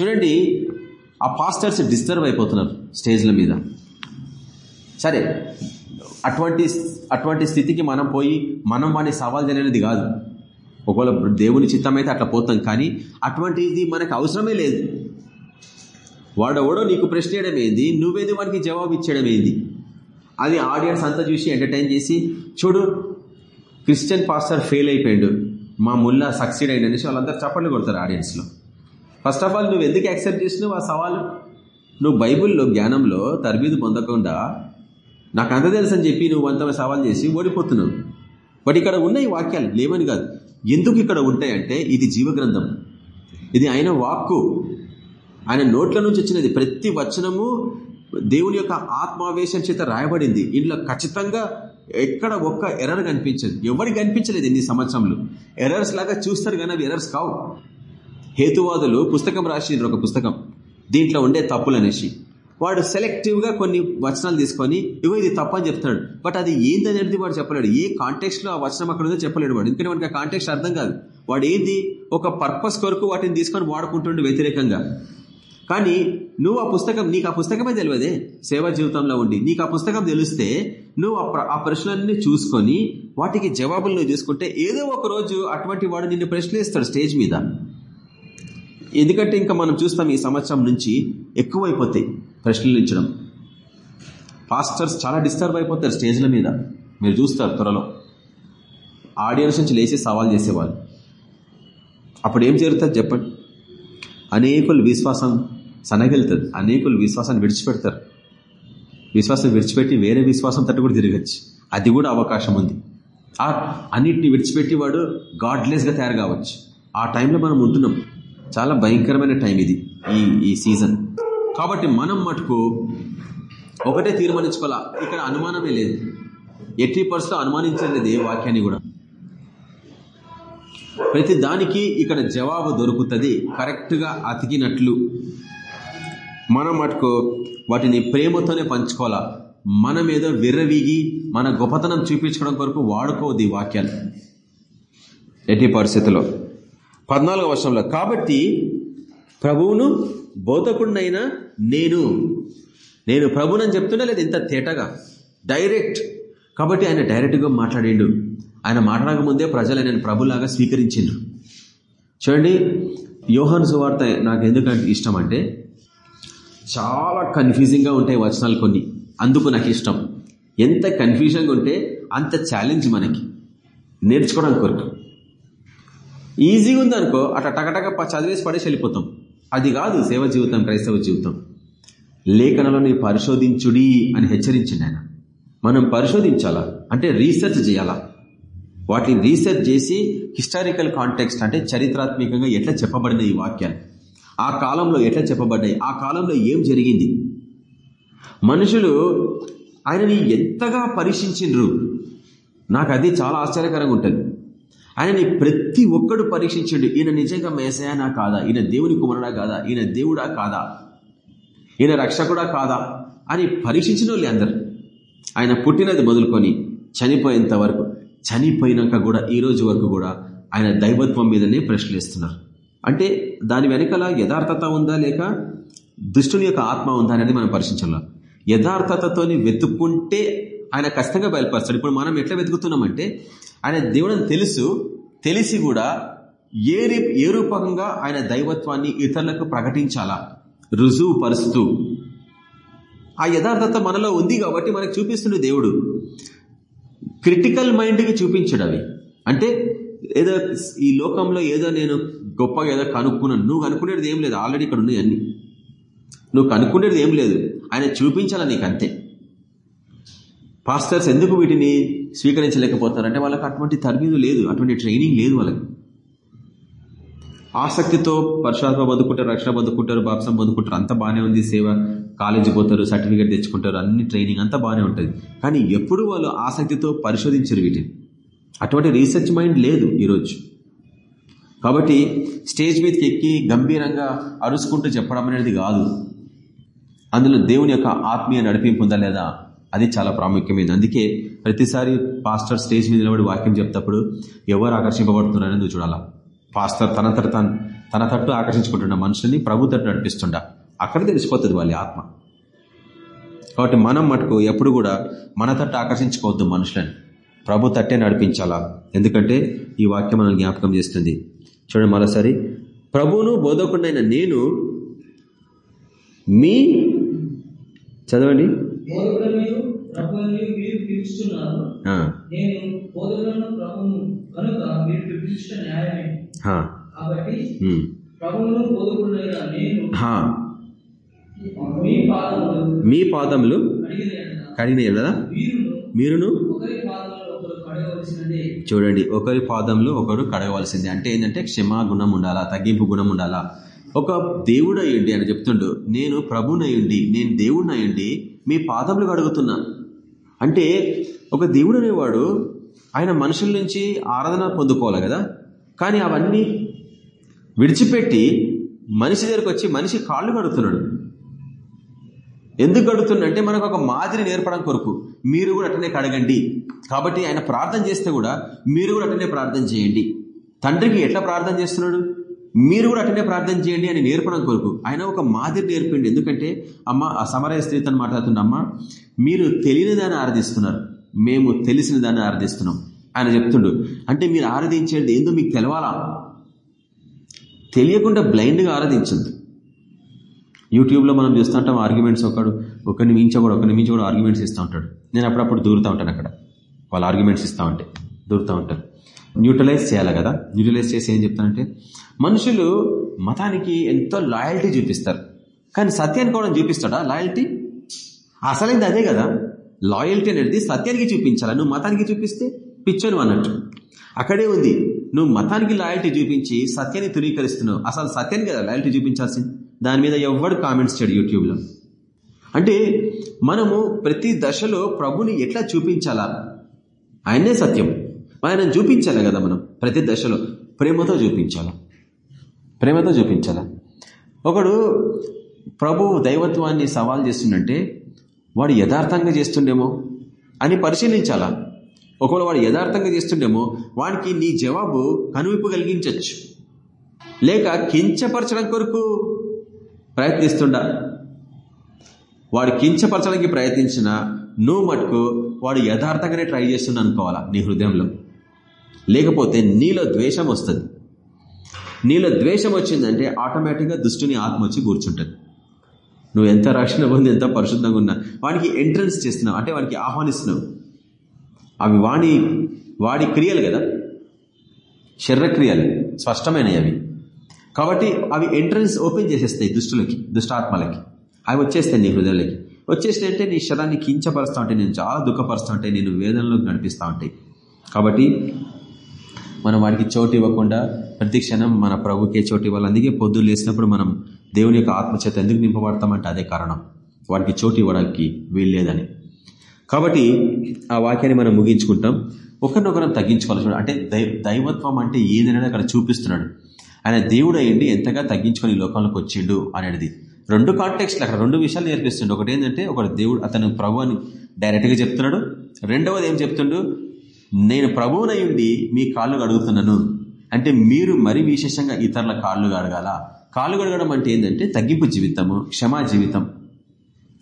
చూడండి ఆ పాస్టర్స్ డిస్టర్బ్ అయిపోతున్నారు స్టేజ్ల మీద. సరే అటువంటి అటువంటి స్థితికి మనం పోయి మనం వాడిని సవాల్ చేయలేనిది కాదు. ఒకవేళ దేవుని చిత్తమైతే అట్లా పోతాం కానీ అటువంటిది మనకు అవసరమే లేదు. వాడెవడో నీకు ప్రశ్న వేయడం ఏంది? నువ్వేది వానికి జవాబు ఇచ్చేయడం ఏంది? అది ఆడియన్స్ అంతా చూసి ఎంటర్టైన్ చేసి చూడు క్రిస్టియన్ పాస్టర్ ఫెయిల్ అయిపోయాడు. మా ముల్లా సక్సీడ్ అయిన అనేసి వాళ్ళందరూ చప్పట్లు కొడతారు ఆడియన్స్లో. ఫస్ట్ ఆఫ్ ఆల్ నువ్వు ఎందుకు యాక్సెప్ట్ చేసినావు ఆ సవాలు? నువ్వు బైబిల్లో జ్ఞానంలో తరబీదు పొందకుండా నాకు అంత తెలుసు అని చెప్పి నువ్వు అంత సవాల్ చేసి ఓడిపోతున్నావు. బట్ ఇక్కడ ఉన్నాయి వాక్యాలు లేవని కాదు. ఎందుకు ఇక్కడ ఉంటాయంటే ఇది జీవగ్రంథం. ఇది ఆయన వాక్కు. ఆయన నోట్ల నుంచి వచ్చినది. ప్రతి వచనము దేవుని యొక్క ఆత్మావేశం చేత రాయబడింది. ఇంట్లో ఖచ్చితంగా ఎక్కడ ఒక్క ఎర్రర్ కనిపించదు. ఎవరికి కనిపించలేదు ఎన్ని సంవత్సరంలో? ఎర్రర్స్ లాగా చూస్తారు కానీ అవి ఎర్రర్స్ కావు. హేతువాదులు పుస్తకం రాసిండ్రు ఒక పుస్తకం. దీంట్లో ఉండే తప్పులు అనేసి వాడు సెలెక్టివ్గా కొన్ని వచనాలు తీసుకొని ఇవో ఇది తప్ప అని చెప్తాడు. బట్ అది ఏందనేది వాడు చెప్పలేడు. ఏ కాంటెక్స్ట్లో ఆ వచనం అక్కడ ఉందో చెప్పలేడు వాడు. ఎందుకంటే వాడికి ఆ కాంటెక్స్ట్ అర్థం కాదు. వాడు ఏంది? ఒక పర్పస్ కొరకు వాటిని తీసుకొని వాడుకుంటుండే వ్యతిరేకంగా. కానీ నువ్వు ఆ పుస్తకం నీకు ఆ పుస్తకమే తెలియదే. సేవా జీవితంలో ఉండి నీకు ఆ పుస్తకం తెలిస్తే నువ్వు ఆ ప్ర- ఆ ప్రశ్నలన్నీ చూసుకొని వాటికి జవాబులు నువ్వు తీసుకుంటే ఏదో ఒక రోజు అటువంటి వాడు నిన్ను ప్రశ్నిస్తాడు స్టేజ్ మీద. ఎందుకంటే ఇంకా మనం చూస్తాం ఈ సంవత్సరం నుంచి ఎక్కువైపోతాయి ప్రశ్నలించడం పాస్టర్స్ చాలా డిస్టర్బ్ అయిపోతారు స్టేజ్ల మీద. మీరు చూస్తారు త్వరలో. ఆడియన్స్ నుంచి లేచి సవాల్ చేసేవాళ్ళు. అప్పుడు ఏం జరుగుతుంది చెప్పండి? అనేకులు విశ్వాసం సనగెళ్తుంది అనేకులు విశ్వాసాన్ని విడిచిపెడతారు. విశ్వాసం విడిచిపెట్టి వేరే విశ్వాసం తట్టు కూడా తిరగచ్చు. అది కూడా అవకాశం ఉంది. ఆ అన్నిటిని విడిచిపెట్టి వాడు గాడ్లెస్గా తయారు కావచ్చు. ఆ టైంలో మనం ఉంటున్నాం. చాలా భయంకరమైన టైం ఇది ఈ ఈ సీజన్. కాబట్టి మనం మటుకు ఒకటే తీర్మానించుకోవాలా? ఇక్కడ అనుమానమే లేదు. ఎట్టి పరిస్థితుల్లో అనుమానించలేదు ఏ వాక్యాన్ని కూడా. ప్రతి దానికి ఇక్కడ జవాబు దొరుకుతుంది. కరెక్ట్గా అతికినట్లు. మనం మటుకు వాటిని ప్రేమతోనే పంచుకోవాలా? మనం ఏదో విర్రవీగి మన గొప్పతనం చూపించుకోవడం కొరకు వాడుకోవద్దు ఈ వాక్యాలు ఎట్టి పరిస్థితిలో పద్నాలుగో వర్షంలో కాబట్టి ప్రభువును బోధకుడినైనా నేను నేను ప్రభునని చెప్తున్నా లేదు ఇంత తేటగా? డైరెక్ట్. కాబట్టి ఆయన డైరెక్ట్గా మాట్లాడిండు. ఆయన మాట్లాడక ముందే ప్రజలు ఆయన ప్రభులాగా స్వీకరించిండ్రు. చూడండి యోహాను సువార్త నాకు ఎందుకంటే ఇష్టం అంటే చాలా కన్ఫ్యూజింగ్గా ఉంటాయి వచనాలు కొన్ని. అందుకు నాకు ఇష్టం. ఎంత కన్ఫ్యూజన్గా ఉంటే అంత ఛాలెంజ్ మనకి. నేర్చుకోవడం కొరకు. ఈజీగా ఉందనుకో అట్లా టకటక ప- చదివేసి పడేసి వెళ్ళిపోతాం. అది కాదు సేవ జీవితం క్రైస్తవ జీవితం. లేఖనలను పరిశోధించుడి అని హెచ్చరించింది ఆయన. మనం పరిశోధించాలా? అంటే రీసెర్చ్ చేయాలా? వాటిని రీసెర్చ్ చేసి హిస్టారికల్ కాంటెక్స్ట్ అంటే చరిత్రాత్మకంగా ఎట్లా చెప్పబడింది ఈ వాక్యాలు? ఆ కాలంలో ఎట్లా చెప్పబడ్డాయి? ఆ కాలంలో ఏం జరిగింది? మనుషులు ఆయనని ఎంతగా పరీక్షించిండ్రు? నాకు అది చాలా ఆశ్చర్యకరంగా ఉంటుంది. ఆయనని ప్రతి ఒక్కడు పరీక్షించండు. ఈయన నిజంగా మేసయానా కాదా? ఈయన దేవుని కుమారుడా కాదా? ఈయన దేవుడా కాదా? ఈయన రక్షకుడా కాదా? అని పరీక్షించిన వాళ్ళు అందరు. ఆయన పుట్టినది మొదలుకొని చనిపోయేంత వరకు చనిపోయినాక కూడా ఈ రోజు వరకు కూడా ఆయన దైవత్వం మీదనే ప్రశ్నలు ఇస్తున్నారు అంటే దాని వెనకాల యథార్థత ఉందా లేక దుష్టుని యొక్క ఆత్మ ఉందా అనేది మనం పరిశీలించాలి. యథార్థతతోని వెతుక్కుంటే ఆయన ఖచ్చితంగా బయలుపరుస్తాడు. ఇప్పుడు మనం ఎట్లా వెతుకుతున్నామంటే ఆయన దేవుడని తెలుసు తెలిసి కూడా ఏ ఏ రూపకంగా ఆయన దైవత్వాన్ని ఇతరులకు ప్రకటించాలా? రుజువు పరుస్తూ. ఆ యథార్థత మనలో ఉంది కాబట్టి మనకు చూపిస్తుంది దేవుడు క్రిటికల్ మైండ్కి చూపించడు అవి అంటే ఏదో ఈ లోకంలో ఏదో నేను గొప్పగా ఏదో కనుక్కున్నాను. నువ్వు కనుక్కునేది ఏం లేదు. ఆల్రెడీ ఇక్కడ ఉన్నాయి అన్ని. నువ్వు కనుక్కునేది ఏం లేదు. ఆయన చూపించాల నీకు అంతే. పాస్టర్స్ ఎందుకు వీటిని స్వీకరించలేకపోతారంటే వాళ్ళకి అటువంటి తరబీదు లేదు. అటువంటి ట్రైనింగ్ లేదు వాళ్ళకి. ఆసక్తితో పరుషాత్మ పొందుకుంటారు రక్షణ పొందుకుంటారు బాప్సం పొందుకుంటారు అంత బాగానే ఉంది సేవ. కాలేజీ పోతారు సర్టిఫికేట్ తెచ్చుకుంటారు. అన్ని ట్రైనింగ్ అంతా బాగానే ఉంటుంది. కానీ ఎప్పుడు వాళ్ళు ఆసక్తితో పరిశోధించరు వీటిని. అటువంటి రీసెర్చ్ మైండ్ లేదు ఈరోజు. కాబట్టి స్టేజ్ మీదకి ఎక్కి గంభీరంగా అరుచుకుంటూ చెప్పడం అనేది కాదు. అందులో దేవుని యొక్క ఆత్మీయ నడిపింపు ఉందా లేదా? అది చాలా ప్రాముఖ్యమైనది. అందుకే ప్రతిసారి పాస్టర్ స్టేజ్ మీద నిలబడి వాక్యం చెప్తప్పుడు ఎవరు ఆకర్షింపబడుతున్నారని నువ్వు చూడాలా. పాస్టర్ తన తట తన తన తట్టు ఆకర్షించుకుంటున్న మనుషుల్ని ప్రభు తట్టు నడిపిస్తుండ. అక్కడ తెలిసిపోతుంది వాళ్ళ ఆత్మ. కాబట్టి మనం మటుకు ఎప్పుడు కూడా మన తట్టు ఆకర్షించుకోవద్దు మనుషులని. ప్రభు తట్టే నడిపించాలా? ఎందుకంటే ఈ వాక్యం మనల్ని జ్ఞాపకం చేస్తుంది. చూడండి మరోసారి. ప్రభువును బోధకుండైన నేను మీ చదవండి. మీ పాదములు కడిగినాయి కదా? మీరును మీరును ఒకరి పాదములు ఒకరు కడగవలసినదే చూడండి ఒకరి పాదంలో ఒకరు కడగవలసింది. అంటే ఏంటంటే క్షమా గుణం ఉండాలా తగ్గింపు గుణం ఉండాలా. ఒక దేవుడు అయ్యండి అని చెప్తుండు నేను ప్రభునయ్యండి నేను దేవుడిని అయ్యండి మీ పాదములు కడుగుతున్నా. అంటే ఒక దేవుడు అనేవాడు ఆయన మనుషుల నుంచి ఆరాధన పొందుకోవాలి కదా. కానీ అవన్నీ విడిచిపెట్టి మనిషి దగ్గరకు వచ్చి మనిషి కాళ్ళు కడుగుతున్నాడు. ఎందుకు అంటే మనకు ఒక మాదిరి నేర్పడం కొరకు. మీరు కూడా అటనే కడగండి. కాబట్టి ఆయన ప్రార్థన చేస్తే కూడా మీరు కూడా అటనే ప్రార్థన చేయండి. తండ్రికి ఎట్లా ప్రార్థన చేస్తున్నాడు? మీరు కూడా అటనే ప్రార్థన చేయండి అని నేర్పడం కొరకు. ఆయన ఒక మాదిరి నేర్పండి. ఎందుకంటే అమ్మ ఆ సమరయ స్త్రీతో మాట్లాడుతున్న అమ్మ మీరు తెలియని దాన్ని ఆరాధిస్తున్నారు. మేము తెలిసిన దాన్ని ఆరాధిస్తున్నాం. ఆయన చెప్తుండు. అంటే మీరు ఆరాధించేది ఏందో మీకు తెలవాలా? తెలియకుండా బ్లైండ్గా ఆరాధించండి యూట్యూబ్లో మనం చూస్తుంటాం ఆర్గ్యుమెంట్స్ ఒకడు ఒకరిని మించి కూడా ఒకరిని మించి కూడా ఆర్గ్యుమెంట్స్ ఇస్తూ ఉంటాడు. నేను అప్పుడప్పుడు దూరుతూ ఉంటాను అక్కడ. వాళ్ళు ఆర్గ్యుమెంట్స్ ఇస్తూ ఉంటే దూరుతూ ఉంటారు. న్యూట్రలైజ్ చేయాలి కదా. న్యూట్రలైజ్ చేసి ఏం చెప్తానంటే మనుషులు మతానికి ఎంతో లాయల్టీ చూపిస్తారు. కానీ సత్యానికి కూడా చూపిస్తాడా? లాయల్టీ? అసలైంది అదే కదా. లాయల్టీ అనేది సత్యానికి చూపించాలా? నువ్వు మతానికి చూపిస్తే పిచ్చను అన్నట్టు. అక్కడే ఉంది. నువ్వు మతానికి లాయల్టీ చూపించి సత్యాన్ని ధృవీకరిస్తున్నావు అసలు సత్యాన్ని కదా లాయల్టీ చూపించాల్సింది? దాని మీద ఎవడు కామెంట్స్ చేయడు యూట్యూబ్లో. అంటే మనము ప్రతి దశలో ప్రభుని ఎట్లా చూపించాలా? ఆయనే సత్యం. ఆయన చూపించాలి కదా మనం? ప్రతి దశలో. ప్రేమతో చూపించాలా? ప్రేమతో చూపించాలా? ఒకడు ప్రభు దైవత్వాన్ని సవాల్ చేస్తుండంటే వాడు యథార్థంగా చేస్తుండేమో అని పరిశీలించాలా? ఒకవేళ వాడు యథార్థంగా చేస్తుండేమో వాడికి నీ జవాబు కనువిప్పు కలిగించవచ్చు లేక కించపరచడం కొరకు ప్రయత్నిస్తుండ? వాడు కించపరచడానికి ప్రయత్నించిన నువ్వు మటుకు వాడు యథార్థంగానే ట్రై చేస్తున్నా అనుకోవాలా నీ హృదయంలో? లేకపోతే నీలో ద్వేషం వస్తుంది. నీలో ద్వేషం వచ్చిందంటే ఆటోమేటిక్గా దుష్టుని ఆత్మ వచ్చి కూర్చుంటుంది. నువ్వు ఎంత రక్షణ పొంది ఎంత పరిశుద్ధంగా ఉన్నా వానికి ఎంట్రన్స్ చేస్తున్నావు అంటే వానికి ఆహ్వానిస్తున్నావు. అవి వాడి వాడి క్రియలు కదా? శరీరక్రియలు స్పష్టమైనవి అవి. కాబట్టి అవి ఎంట్రన్స్ ఓపెన్ చేసేస్తాయి దుష్టులకి దుష్టాత్మలకి. అవి వచ్చేస్తాయి నీ హృదయంలోకి. వచ్చేసినట్టే నీ శరాన్ని కించపరుస్తూ ఉంటాయి నేను చాలా దుఃఖపరుస్తూ ఉంటాయి నేను వేదనలోకి నడిపిస్తూ ఉంటాయి కాబట్టి మనం వాడికి చోటు ఇవ్వకుండా ప్రతి క్షణం మన ప్రభుకే చోటు ఇవ్వాలి. అందుకే పొద్దులు లేసినప్పుడు మనం దేవుని యొక్క ఆత్మచేత ఎందుకు నింపబడతామంటే అదే కారణం. వాడికి చోటు ఇవ్వడానికి వీల్లేదని కాబట్టి ఆ వాక్యాన్ని మనం ముగించుకుంటాం. ఒకరినొకరం తగ్గించుకోవాలి అంటే దైవత్వం అంటే ఏదనేది అక్కడ చూపిస్తున్నాడు. ఆయన దేవుడు అయ్యండి ఎంతగా తగ్గించుకొని ఈ లోకంలోకి వచ్చిండు అనేది. రెండు కాంటెక్స్ట్లు అక్కడ రెండు విషయాలు నేర్పిస్తుండే. ఒకటి ఏంటంటే ఒకటి దేవుడు అతను ప్రభు అని డైరెక్ట్గా చెప్తున్నాడు. రెండవది ఏం చెప్తుండు? నేను ప్రభువునయుండి మీ కాళ్ళు కడుగుతున్నాను అంటే మీరు మరి విశేషంగా ఇతరుల కాళ్ళు కడగాల కాళ్ళు కడగడం అంటే ఏంటంటే తగ్గింపు జీవితము క్షమా జీవితం.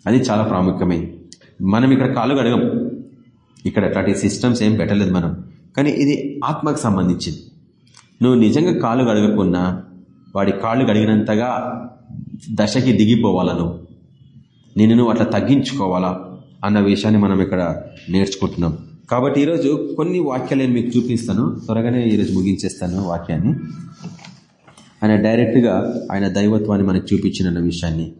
అది చాలా ప్రాముఖ్యమే. మనం ఇక్కడ కాళ్ళు కడగం ఇక్కడ అట్లాంటి సిస్టమ్స్ ఏం పెట్టలేదు మనం. కానీ ఇది ఆత్మకు సంబంధించింది. నువ్వు నిజంగా కాళ్ళు కడగకున్నా వాడి కాళ్ళు కడిగినంతగా దశకి దిగిపోవాలా నువ్వు? నిన్ను నువ్వు అట్లా తగ్గించుకోవాలా అన్న విషయాన్ని మనం ఇక్కడ నేర్చుకుంటున్నాం. కాబట్టి ఈరోజు కొన్ని వాక్యాలు నేను మీకు చూపిస్తాను. త్వరగానే ఈరోజు ముగించేస్తాను వాక్యాన్ని. ఆయన డైరెక్ట్గా ఆయన దైవత్వాన్ని మనకు చూపించిన విషయాన్ని.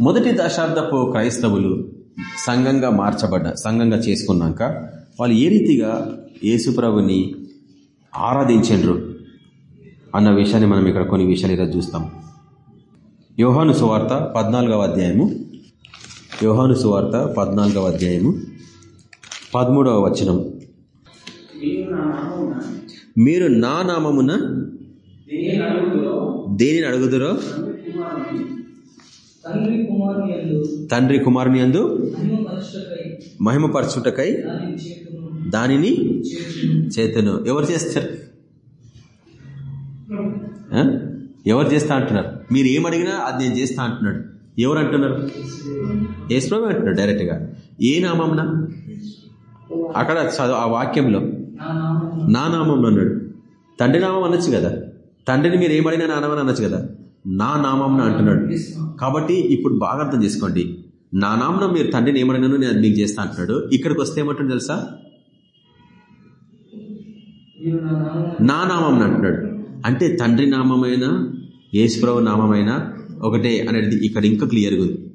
మొదటి దశాబ్దపు క్రైస్తవులు సంఘంగా మార్చబడ్డ సంఘంగా చేసుకున్నాక వాళ్ళు ఏ రీతిగా యేసుప్రభుని ఆరాధించండ్రు అన్న విషయాన్ని మనం ఇక్కడ కొన్ని విషయాలు ఈరోజు చూస్తాం. యోహాను సువార్త పద్నాలుగవ అధ్యాయము. యోహాను సువార్త పద్నాలుగవ అధ్యాయము. పదమూడవ వచనం. మీరు నా నామమున దేనిని అడుగుదురో? తండ్రి కుమారుని అందు మహిమపరచుటకై దానిని చేతును. ఎవరు చేస్తారు? ఎవరు చేస్తా అంటున్నారు? మీరు ఏమడిగినా అది నేను చేస్తా అంటున్నాడు. ఎవరు అంటున్నారు? ఏసుప్రభు అంటున్నాడు డైరెక్ట్గా. ఏ నామంన అక్కడ చదువు ఆ వాక్యంలో. నా నామంలో అన్నాడు. తండ్రి నామం అనొచ్చు కదా? తండ్రిని మీరు ఏమడిగినా నా అనొచ్చు కదా? నా నామంన అంటున్నాడు. కాబట్టి ఇప్పుడు బాగా అర్థం చేసుకోండి. నా నామం మీరు తండ్రిని ఏమడినాను నేను అది మీకు చేస్తా అంటున్నాడు. ఇక్కడికి వస్తే ఏమంటుంది తెలుసా? నా నామం అంటున్నాడు. అంటే తండ్రి నామమైన యేసుప్రభు నామమైన ఒకటే అనేది ఇక్కడ ఇంకా క్లియర్గా ఉంది.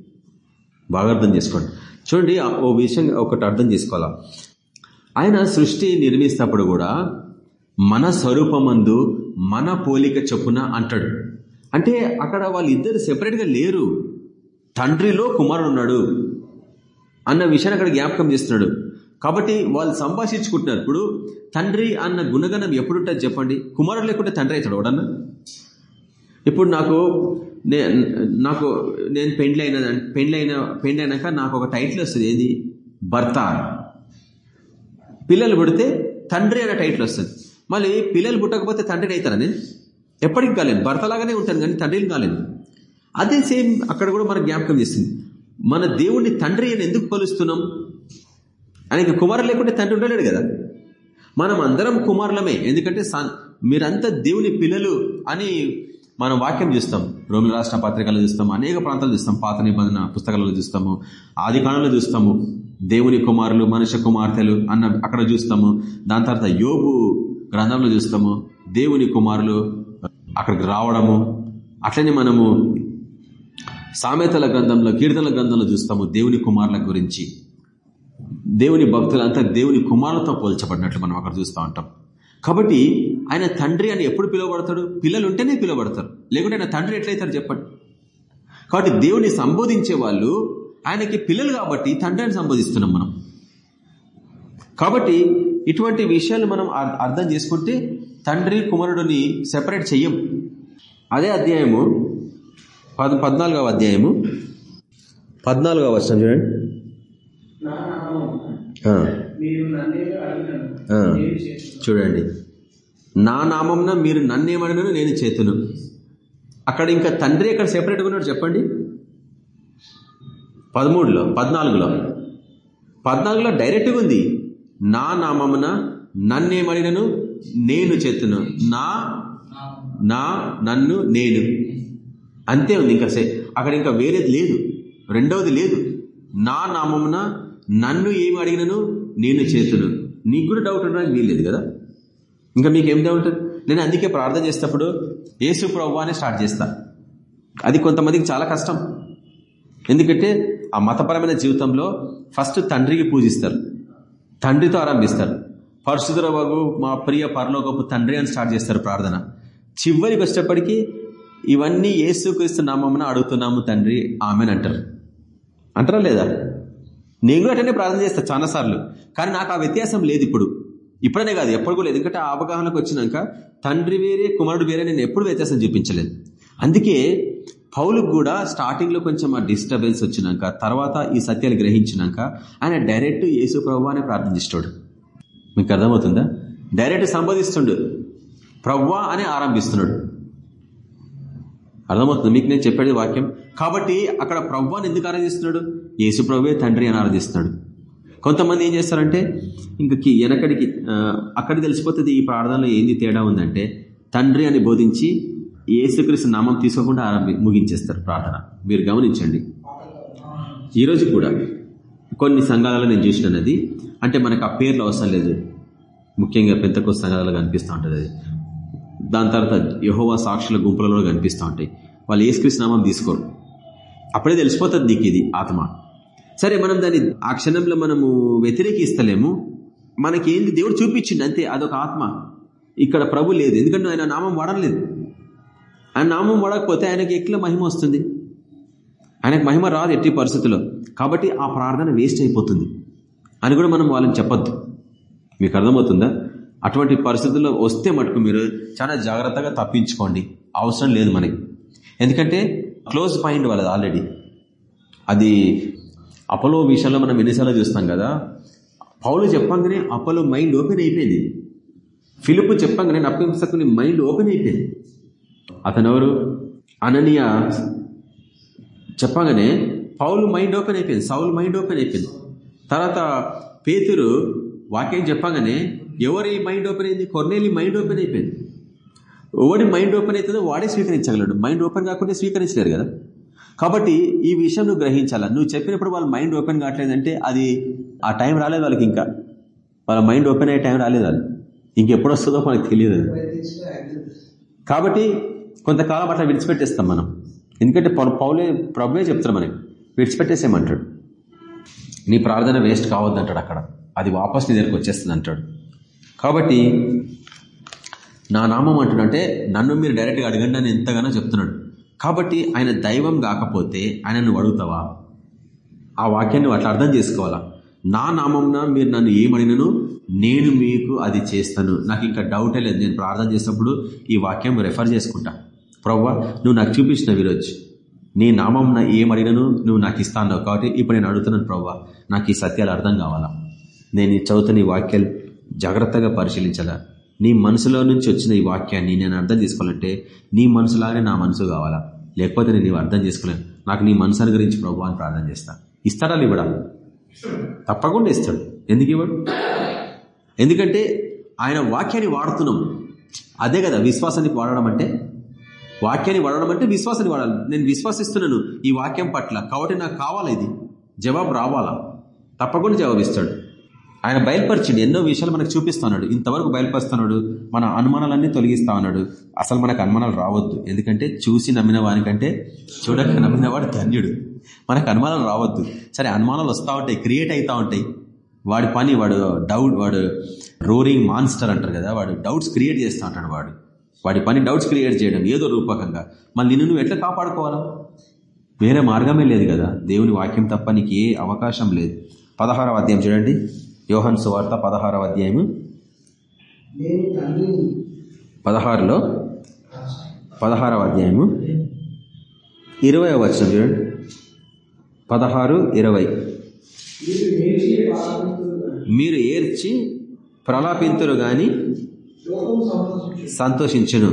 బాగా అర్థం చేసుకోండి. చూడండి ఓ విషయం ఒకటి అర్థం చేసుకోవాలా? ఆయన సృష్టి నిర్మిస్తప్పుడు కూడా మన స్వరూపమందు మన పోలిక చొప్పున అంటాడు. అంటే అక్కడ వాళ్ళిద్దరు సెపరేట్గా లేరు. తండ్రిలో కుమారుడు ఉన్నాడు అన్న విషయాన్ని అక్కడ జ్ఞాపకం చేస్తున్నాడు. కాబట్టి వాళ్ళు సంభాషించుకుంటున్నారు. ఇప్పుడు తండ్రి అన్న గుణగణం ఎప్పుడుంటుంది చెప్పండి? కుమారుడు లేకుంటే తండ్రి అవుతాడు ఎవడన్నా? ఇప్పుడు నాకు నే- నాకు నేను పెండ్లి అయిన పెండ్లి అయిన పెండ్లి అయినాక నాకు ఒక టైటిల్ వస్తుంది. ఏది? భర్త పిల్లలు పుడితే తండ్రి అనే టైటిల్ వస్తుంది. మళ్ళీ పిల్లలు పుట్టకపోతే తండ్రిని అవుతారా నేను? ఎప్పటికి కాలేను భర్తలాగానే ఉంటాను కానీ తండ్రిని కాలేను అదే సేమ్ అక్కడ కూడా మనకు జ్ఞాపకం చేస్తుంది. మన దేవుణ్ణి తండ్రి అని ఎందుకు కొలుస్తున్నాం? ఆయనకి కుమారులు లేకుంటే తండ్రి ఉండలేడు కదా. మనం అందరం కుమారులమే. ఎందుకంటే సన్- మీరంతా దేవుని పిల్లలు అని మనం వాక్యం చూస్తాం. రోమిల రాష్ట్ర పత్రికల్లో చూస్తాం. అనేక ప్రాంతాలు చూస్తాం. పాత నిబంధన పుస్తకాలలో చూస్తాము. ఆది కాలంలో చూస్తాము. దేవుని కుమారులు మనుష్య కుమార్తెలు అన్న అక్కడ చూస్తాము. దాని తర్వాత యోగు గ్రంథంలో చూస్తాము. దేవుని కుమారులు అక్కడికి రావడము. అట్లనే మనము సామెతల గ్రంథంలో కీర్తనల గ్రంథంలో చూస్తాము. దేవుని కుమారుల గురించి. దేవుని భక్తులంతా దేవుని కుమారులతో పోల్చబడినట్లు మనం అక్కడ చూస్తూ ఉంటాం. కాబట్టి ఆయన తండ్రి అని ఎప్పుడు పిలువబడతాడు? పిల్లలు ఉంటేనే పిలువబడతారు. లేకుంటే ఆయన తండ్రి ఎట్లయితారు చెప్పండి? కాబట్టి దేవుని సంబోధించే వాళ్ళు ఆయనకి పిల్లలు కాబట్టి తండ్రిని సంబోధిస్తున్నాం మనం. కాబట్టి ఇటువంటి విషయాలు మనం అర్- అర్థం చేసుకుంటే తండ్రి కుమారుడిని సెపరేట్ చెయ్యం. అదే అధ్యాయము పద్ పద్నాలుగవ అధ్యాయము. పద్నాలుగవ వర్షం చూడండి నా నామమున ఆ, మీరు నన్నేదో అడిగినను ఆ. నేను చేతును చూడండి. నా నామంన మీరు నన్నేమడినను నేను చేతును అక్కడ ఇంకా తండ్రి అక్కడ సెపరేట్గా ఉన్నాడు చెప్పండి? పదమూడులో పద్నాలుగులో. పద్నాలుగులో డైరెక్ట్గా ఉంది. నా నామమున నన్నేమడినను నేను చేతును నా నా నన్ను నేను. అంతే ఉంది ఇంకా అక్కడ ఇంకా వేరేది లేదు. రెండవది లేదు. నా నామమున నన్ను ఏమి అడిగినను నేను చేతును నీకు కూడా డౌట్ ఉండడానికి వీల్లేదు కదా? ఇంకా మీకు ఏం డౌట్ నేను అందుకే ప్రార్థన చేసేటప్పుడు యేసు ప్రభు అని స్టార్ట్ చేస్తా. అది కొంతమందికి చాలా కష్టం. ఎందుకంటే ఆ మతపరమైన జీవితంలో ఫస్ట్ తండ్రికి పూజిస్తారు. తండ్రితో ఆరంభిస్తారు. పరిశుద్ధ మా ప్రియ పరలోకపు తండ్రి అని స్టార్ట్ చేస్తారు ప్రార్థన. చివరికి వచ్చేటప్పటికి ఇవన్నీ ఏసుక్రీస్తు నామమున అడుగుతున్నాము తండ్రి ఆమెను అంటారు. అంటారా లేదా? నేను కూడా అటనే ప్రార్థన చేస్తాను చాలా సార్లు. కానీ నాకు ఆ వ్యత్యాసం లేదు ఇప్పుడు. ఇప్పుడనే కాదు ఎప్పుడు కూడా లేదు. ఎందుకంటే ఆ అవగాహనకు వచ్చినాక తండ్రి వేరే కుమారుడు వేరే నేను ఎప్పుడు వ్యత్యాసం చూపించలేదు. అందుకే పౌలుకు కూడా స్టార్టింగ్లో కొంచెం ఆ డిస్టర్బెన్స్ వచ్చినాక తర్వాత ఈ సత్యాలు గ్రహించినాక ఆయన డైరెక్ట్ యేసు ప్రభు అనే ప్రార్థించాడు మీకు అర్థమవుతుందా? డైరెక్ట్ సంబోధిస్తుండు. ప్రవ్వా అని ఆరంభిస్తున్నాడు. అర్థమవుతుంది. మీకు నేను చెప్పేది వాక్యం. కాబట్టి అక్కడ ప్రవ్వాని ఎందుకు ఆరాధిస్తున్నాడు? యేసు ప్రభువే తండ్రి అని ఆరాధిస్తున్నాడు. కొంతమంది ఏం చేస్తారంటే ఇంకకి వెనకడికి అక్కడ తెలిసిపోతుంది ఈ ప్రార్థనలో ఏంది తేడా ఉందంటే తండ్రి అని బోధించి ఏసుక్రీస్తు నామం తీసుకోకుండా ఆరంభి ముగించేస్తారు ప్రార్థన. మీరు గమనించండి. ఈరోజు కూడా కొన్ని సంఘాలలో నేను చూసినది అంటే మనకు ఆ పేర్లు అవసరం లేదు. ముఖ్యంగా పెద్దకొ సంఘాలలో కనిపిస్తూ ఉంటుంది. అది దాని తర్వాత యహోవా సాక్షుల గుంపులలో కనిపిస్తూ ఉంటాయి. వాళ్ళు ఏసుక్రీస్తు నామం తీసుకోరు. అప్పుడే తెలిసిపోతుంది నీకు ఇది ఆత్మ. సరే మనం దాన్ని ఆ క్షణంలో మనము వ్యతిరేకిస్తలేము. మనకేంది? దేవుడు చూపించింది అంతే. అదొక ఆత్మ. ఇక్కడ ప్రభు లేదు. ఎందుకంటే ఆయన నామం వాడలేదు. ఆయన నామం వాడకపోతే ఆయనకి ఎట్లా మహిమ వస్తుంది? ఆయనకు మహిమ రాదు ఎట్టి పరిస్థితుల్లో. కాబట్టి ఆ ప్రార్థన వేస్ట్ అయిపోతుంది. అని కూడా మనం వాళ్ళని చెప్పొద్దు. మీకు అర్థమవుతుందా? అటువంటి పరిస్థితుల్లో వస్తే మటుకు మీరు చాలా జాగ్రత్తగా తప్పించుకోండి. అవసరం లేదు మనకి. ఎందుకంటే క్లోజ్ పాయింట్ వాళ్ళది ఆల్రెడీ. అది అపోలో విషయంలో మనం ఎన్నిసార్లు చూస్తాం కదా పౌలు చెప్పంగానే అపోలో మైండ్ ఓపెన్ అయిపోయింది. ఫిలిప్ చెప్పంగానే నప్పింసకుని మైండ్ ఓపెన్ అయిపోయింది. అతను ఎవరు అననీయ. చెప్పగానే పౌలు మైండ్ ఓపెన్ అయిపోయింది. సౌలు మైండ్ ఓపెన్ అయిపోయింది. తర్వాత పేతురు వాక్యం చెప్పగానే ఎవరి మైండ్ ఓపెన్ అయింది? కొర్నేలి మైండ్ ఓపెన్ అయిపోయింది. ఎవడి మైండ్ ఓపెన్ అవుతుందో వాడే స్వీకరించగలడు. మైండ్ ఓపెన్ కాకుండా స్వీకరించలేరు కదా. కాబట్టి ఈ విషయం నువ్వు గ్రహించాలా? నువ్వు చెప్పినప్పుడు వాళ్ళ మైండ్ ఓపెన్ కావట్లేదంటే అది ఆ టైం రాలేదు వాళ్ళకి ఇంకా. వాళ్ళ మైండ్ ఓపెన్ అయ్యే టైం రాలేదు వాళ్ళు ఇంకెప్పుడు వస్తుందో మనకు తెలియదు కాబట్టి కొంతకాలం అట్లా విడిచిపెట్టేస్తాం మనం. ఎందుకంటే పౌలే ప్రభువే చెప్తారు మనకి. విడిచిపెట్టేసేమంటాడు నీ ప్రార్థన వేస్ట్ కావద్దు అక్కడ. అది వాపస్ నీ దగ్గరకు వచ్చేస్తుంది అంటాడు కాబట్టి నా నామం అంటున్నంటే నన్ను మీరు డైరెక్ట్గా అడగండి అని ఎంతగానో చెప్తున్నాడు. కాబట్టి ఆయన దైవం కాకపోతే ఆయన నువ్వు అడుగుతావా? ఆ వాక్యాన్ని అట్లా అర్థం చేసుకోవాలా? నా నామంన మీరు నన్ను ఏమడినను నేను మీకు అది చేస్తాను. నాకు ఇంకా డౌటే లేదు. నేను ప్రార్థన చేసినప్పుడు ఈ వాక్యం రెఫర్ చేసుకుంటా. ప్రవ్వా నువ్వు నాకు చూపించిన ఈరోజు నీ నామంన ఏమడినను నువ్వు నాకు ఇస్తాను కాబట్టి ఇప్పుడు నేను అడుగుతున్నాను ప్రవ్వా నాకు ఈ సత్యాలు అర్థం కావాలా? నేను చదువుతున్న ఈ వాక్యాలు జాగ్రత్తగా పరిశీలించాలా? నీ మనసులో నుంచి వచ్చిన ఈ వాక్యాన్ని నేను అర్థం చేసుకోవాలంటే నీ మనసులాగానే నా మనసు కావాలా? లేకపోతే నేను నీవు అర్థం చేసుకోలేను. నాకు నీ మనసు గురించి ప్రభు అని ప్రార్థన చేస్తా. ఇస్తాడా ఇవ్వడా? తప్పకుండా ఇస్తాడు. ఎందుకు ఇవ్వడు? ఎందుకంటే ఆయన వాక్యాన్ని వాడుతున్నాం. అదే కదా విశ్వాసానికి వాడడం అంటే? వాక్యాన్ని వాడడం అంటే విశ్వాసాన్ని వాడాలి. నేను విశ్వసిస్తున్నాను ఈ వాక్యం పట్ల. కాబట్టి నాకు కావాలా ఇది? జవాబు రావాలా? తప్పకుండా జవాబిస్తాడు ఆయన బయలుపరిచిండు. ఎన్నో విషయాలు మనకు చూపిస్తున్నాడు ఇంతవరకు బయలుపరుస్తున్నాడు. మన అనుమానాలన్నీ తొలగిస్తా ఉన్నాడు. అసలు మనకు అనుమానాలు రావద్దు. ఎందుకంటే చూసి నమ్మిన వానికంటే చూడక నమ్మినవాడు ధన్యుడు. మనకు అనుమానాలు రావద్దు. సరే అనుమానాలు వస్తూ ఉంటాయి క్రియేట్ అవుతూ ఉంటాయి. వాడి పని వాడు డౌట్ వాడు రోరింగ్ మాన్స్టర్ అంటారు కదా వాడు డౌట్స్ క్రియేట్ చేస్తూ ఉంటాడు వాడు. వాడి పని డౌట్స్ క్రియేట్ చేయడం ఏదో రూపకంగా. మళ్ళీ నిన్ను నువ్వు ఎట్లా కాపాడుకోవాలా? వేరే మార్గమే లేదు కదా. దేవుని వాక్యం తప్ప నీకు ఏ అవకాశం లేదు. పదహారవ అధ్యాయం చూడండి. యోహన్ సువార్త పదహారవ అధ్యాయము. పదహారులో పదహారవ అధ్యాయము. ఇరవై వచ్చిన చూడండి. పదహారు ఇరవై. మీరు ఏర్చి ప్రలాపింతురు గాని సంతోషించును.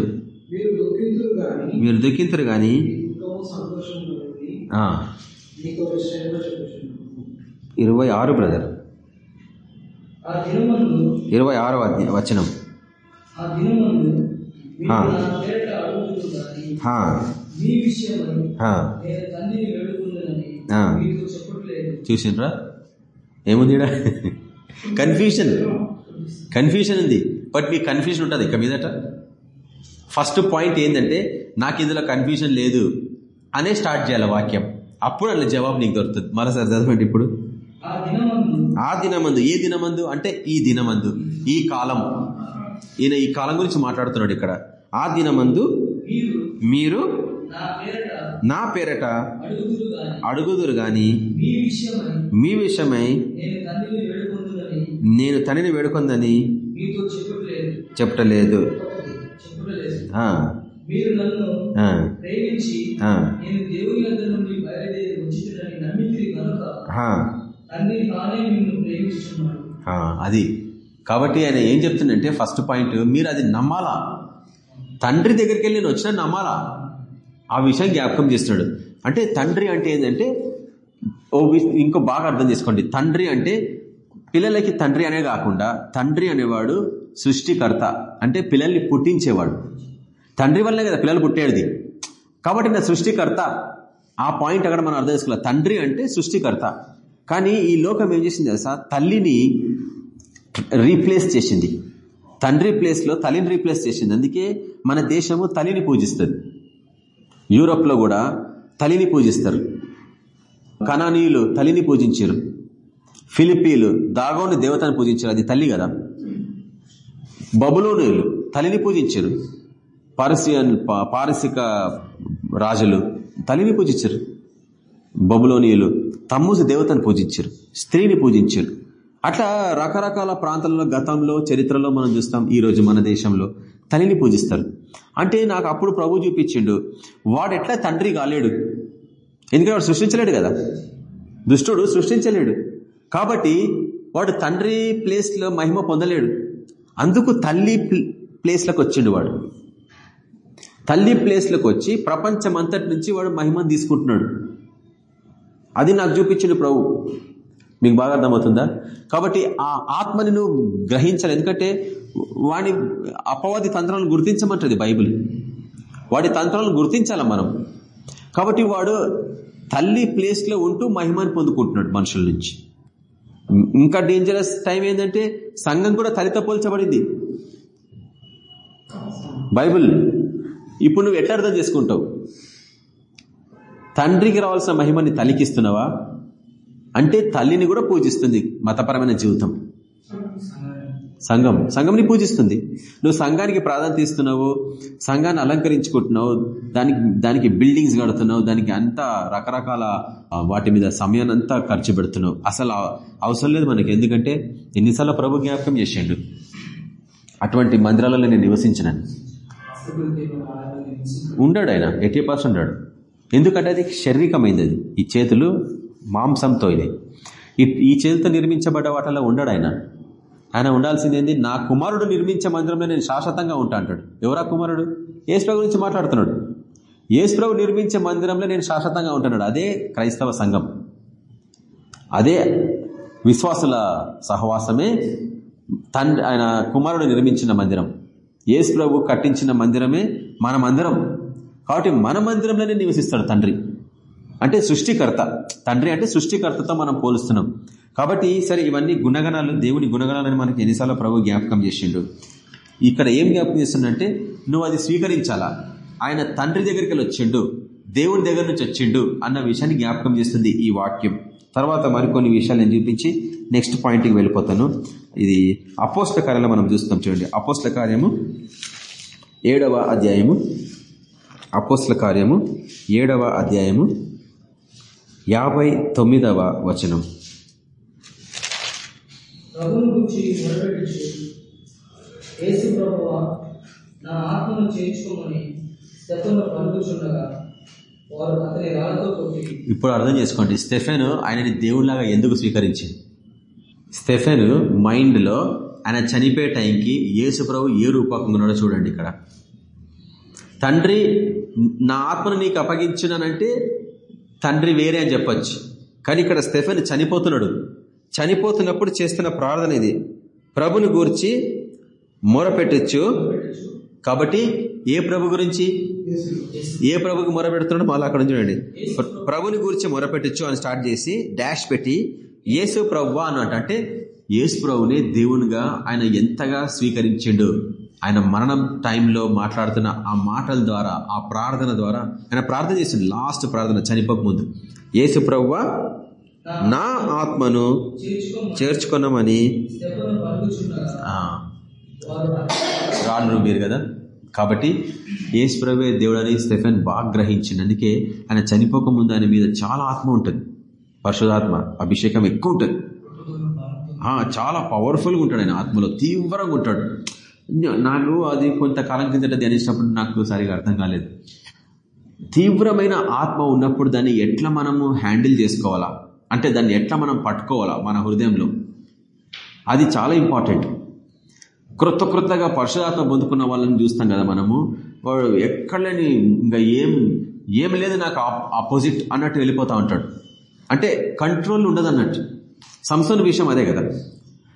మీరు దుఃఖింతురు గాని ఇరవై ఆరు బ్రదర్. ఇరవై అధ్యాయం వచనం. చూసిండ్రా? ఏముంది కన్ఫ్యూషన్. కన్ఫ్యూషన్ ఉంది. బట్ మీకు కన్ఫ్యూషన్ ఉంటుంది ఇక మీదట. ఫస్ట్ పాయింట్ ఏంటంటే నాకు ఇందులో కన్ఫ్యూజన్ లేదు అనే స్టార్ట్ చేయాలి వాక్యం. అప్పుడు అందులో జవాబు నీకు దొరుకుతుంది. మరోసారి చదవండి ఇప్పుడు. ఆ దినమందు ఏ దినమందు అంటే ఈ దినమందు ఈ కాలం. ఈయన ఈ కాలం గురించి మాట్లాడుతున్నాడు ఇక్కడ. ఆ దినమందు మీరు నా పేరట అడుగుదురు గాని మీ విషయమై నేను తనని వేడుకొందని ఆ, ప్రేమించి నేను దేవుని యొద్ద అది. కాబట్టి ఆయన ఏం చెప్తుందంటే ఫస్ట్ పాయింట్ మీరు అది నమ్మాలా? తండ్రి దగ్గరికి వెళ్ళి నేను వచ్చినా నమ్మాలా? ఆ విషయం జ్ఞాపకం చేస్తున్నాడు. అంటే తండ్రి అంటే ఏంటంటే ఓ ఇంకో బాగా అర్థం చేసుకోండి. తండ్రి అంటే పిల్లలకి తండ్రి అనే కాకుండా తండ్రి అనేవాడు సృష్టికర్త. అంటే పిల్లల్ని పుట్టించేవాడు. తండ్రి వల్లనే కదా పిల్లలు పుట్టేది. కాబట్టి నా సృష్టికర్త. ఆ పాయింట్ అక్కడ మనం అర్థం చేసుకోవాలి. తండ్రి అంటే సృష్టికర్త. కానీ ఈ లోకం ఏం చేసింది తెలుసా? తల్లిని రీప్లేస్ చేసింది. తండ్రి ప్లేస్లో తల్లిని రీప్లేస్ చేసింది. అందుకే మన దేశము తల్లిని పూజిస్తుంది. యూరోప్లో కూడా తల్లిని పూజిస్తారు. కనానీయులు తల్లిని పూజించారు ఫిలిపీలు దాగోని దేవతను పూజించారు అది తల్లి కదా. బబులోనియులు తల్లిని పూజించారు పారసియన్ పారసిక రాజులు తల్లిని పూజించారు బబులోనియులు తమ్ముసు దేవతను పూజించారు స్త్రీని పూజించారు. అట్లా రకరకాల ప్రాంతాల్లో గతంలో చరిత్రలో మనం చూస్తాం ఈరోజు మన దేశంలో తల్లిని పూజిస్తారు. అంటే నాకు అప్పుడు ప్రభు చూపించిండు వాడు ఎట్లా తండ్రి కాలేడు? ఎందుకంటే వాడు సృష్టించలేడు కదా. దుష్టుడు సృష్టించలేడు. కాబట్టి వాడు తండ్రి ప్లేస్లో మహిమ పొందలేడు. అందుకు తల్లి ప్లేస్లకు వచ్చిండు వాడు. తల్లి ప్లేస్లకు వచ్చి ప్రపంచం అంతటి నుంచి వాడు మహిమను తీసుకుంటున్నాడు. అది నాకు చూపించిండు ప్రభు. మీకు బాగా అర్థమవుతుందా? కాబట్టి ఆ ఆత్మని నువ్వు గ్రహించాలి. ఎందుకంటే వాడి అపవాది తంత్రాలను గుర్తించమంటుంది బైబిల్. వాడి తంత్రాలను గుర్తించాలి మనం. కాబట్టి వాడు తల్లి ప్లేస్లో ఉంటూ మహిమని పొందుకుంటున్నాడు మనుషుల నుంచి. ఇంకా డేంజరస్ టైం ఏంటంటే సంఘం కూడా తల్లితో పోల్చబడింది. బైబిల్. ఇప్పుడు నువ్వు ఎట్లా అర్థం చేసుకుంటావు? తండ్రికి రావాల్సిన మహిమని తల్లికిస్తున్నావా అంటే తల్లిని కూడా పూజిస్తుంది మతపరమైన జీవితం. సంఘం. సంఘంని పూజిస్తుంది. నువ్వు సంఘానికి ప్రాధాన్యత ఇస్తున్నావు సంఘాన్ని అలంకరించుకుంటున్నావు దానికి దానికి బిల్డింగ్స్ కడుతున్నావు దానికి అంతా రకరకాల వాటి మీద సమయాన్ని అంతా ఖర్చు పెడుతున్నావు. అసలు అవసరం లేదు మనకి. ఎందుకంటే ఎన్నిసార్లు ప్రభు జ్ఞాపకం చేసిండు అటువంటి మందిరాలలో నేను నివసించినాను. ఉండడు ఆయన. ఎయిటీ పర్సెంట్ ఉన్నాడు ఎందుకంటే అది శారీరకమైంది అది ఈ చేతులు మాంసంతో ఇది ఈ- ఈ చేతితో నిర్మించబడ్డ వాటిలో ఉండడు ఆయన. ఆయన ఉండాల్సింది ఏంది? నా కుమారుడు నిర్మించే మందిరంలో నేను శాశ్వతంగా ఉంటా అంటాడు. ఎవరా కుమారుడు? ఏసుప్రభు గురించి మాట్లాడుతున్నాడు. ఏసుప్రభు నిర్మించే మందిరంలో నేను శాశ్వతంగా ఉంటున్నాడు అదే క్రైస్తవ సంఘం. అదే విశ్వాసుల సహవాసమే తండ్రి ఆయన కుమారుడు నిర్మించిన మందిరం. ఏసుప్రభు ప్రభు కట్టించిన మందిరమే మన మందిరం. కాబట్టి మన మందిరంలోనే నివసిస్తాడు తండ్రి. అంటే సృష్టికర్త. తండ్రి అంటే సృష్టికర్తతో మనం పోలుస్తున్నాం. కాబట్టి సరే ఇవన్నీ గుణగణాలు దేవుని గుణగణాలని మనకి ఎన్నిసార్లు ప్రభు జ్ఞాపకం చేసిండు. ఇక్కడ ఏం జ్ఞాపకం చేస్తుండంటే నువ్వు అది స్వీకరించాలా? ఆయన తండ్రి దగ్గరికి వెళ్ళి వచ్చిండు. దేవుని దగ్గర నుంచి వచ్చిండు అన్న విషయాన్ని జ్ఞాపకం చేస్తుంది ఈ వాక్యం. తర్వాత మరికొన్ని విషయాలు నేను చూపించి నెక్స్ట్ పాయింట్కి వెళ్ళిపోతాను. ఇది అపోస్ల కార్యంలో మనం చూస్తాం చూడండి. అపోస్ల కార్యము ఏడవ అధ్యాయము. అపోస్ల కార్యము ఏడవ అధ్యాయము యాభై తొమ్మిదవ వచనం. నా ఆత్మను పలుకుచుండగా ఇప్పుడు అర్థం చేసుకోండి స్టెఫెన్ ఆయనని దేవుళ్ళాగా ఎందుకు స్వీకరించింది? స్టెఫెన్ మైండ్లో ఆయన చనిపోయే టైంకి యేసు ప్రభు ఏ రూపకంగా ఉన్నాడో చూడండి ఇక్కడ. తండ్రి నా ఆత్మను నీకు అప్పగించినానంటే తండ్రి వేరే అని చెప్పొచ్చు. కానీ ఇక్కడ స్టెఫెన్ చనిపోతున్నాడు. చనిపోతున్నప్పుడు చేస్తున్న ప్రార్థన ఇది. ప్రభుని గూర్చి మొరపెట్టచ్చు. కాబట్టి ఏ ప్రభు గురించి? ఏ ప్రభుకి మొరపెడుతున్నాడో మళ్ళీ అక్కడ చూడండి. ప్రభుని గురించి మొరపెట్టచ్చు అని స్టార్ట్ చేసి డాష్ పెట్టి యేసు ప్రభు అన్నట్టు. అంటే యేసు ప్రభుని దేవునిగా ఆయన ఎంతగా స్వీకరించిండు. ఆయన మరణం టైంలో మాట్లాడుతున్న ఆ మాటల ద్వారా ఆ ప్రార్థన ద్వారా ఆయన ప్రార్థన చేసింది లాస్ట్ ప్రార్థన చనిపోక ముందు. యేసు ప్రభువ నా ఆత్మను చేర్చుకున్నామని రాళ్ళు మీరు కదా. కాబట్టి యేసు ప్రభే దేవుడని స్టెఫెన్ బాగా గ్రహించింది అందుకే ఆయన చనిపోక ముందు ఆయన మీద చాలా ఆత్మ ఉంటుంది. పరిశుధాత్మ అభిషేకం ఎక్కువ ఉంటుంది. చాలా పవర్ఫుల్గా ఉంటాడు ఆయన ఆత్మలో. తీవ్రంగా ఉంటాడు. నాకు అది కొంతకాలం కిందట ధ్యానించినప్పుడు నాకు సరిగా అర్థం కాలేదు. తీవ్రమైన ఆత్మ ఉన్నప్పుడు దాన్ని ఎట్లా మనము హ్యాండిల్ చేసుకోవాలా? అంటే దాన్ని ఎట్లా మనం పట్టుకోవాలా మన హృదయంలో? అది చాలా ఇంపార్టెంట్. క్రొత్త క్రొత్తగా పరిశుధాత్మ పొందుకున్న వాళ్ళని చూస్తాం కదా మనము. వాడు ఎక్కడలేని ఇంకా ఏం ఏం లేదు నాకు ఆపోజిట్ అన్నట్టు వెళ్ళిపోతా ఉంటాడు. అంటే కంట్రోల్ ఉండదు అన్నట్టు. సంసోన్ విషయం అదే కదా.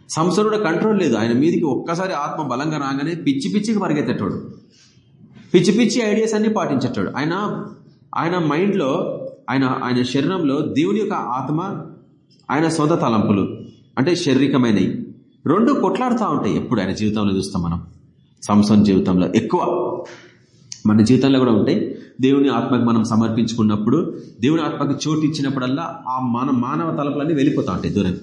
సంసోనుడు కంట్రోల్ లేదు. ఆయన మీదకి ఒక్కసారి ఆత్మ బలంగా రాగానే పిచ్చి పిచ్చికి పరిగెత్తేటోడు. పిచ్చి పిచ్చి ఐడియాస్ అన్ని పాటించేటాడు. ఆయన ఆయన మైండ్లో ఆయన ఆయన శరీరంలో దేవుని యొక్క ఆత్మ ఆయన సొంత తలంపులు అంటే శారీరకమైనవి. రెండు కొట్లాడుతూ ఉంటాయి. ఎప్పుడు ఆయన జీవితంలో చూస్తాం మనం. సంసన్ జీవితంలో ఎక్కువ. మన జీవితంలో కూడా ఉంటాయి. దేవుని ఆత్మకు మనం సమర్పించుకున్నప్పుడు దేవుని ఆత్మకు చోటు ఇచ్చినప్పుడల్లా ఆ మన మానవ తలపులన్నీ వెళ్ళిపోతా ఉంటాయి దూరం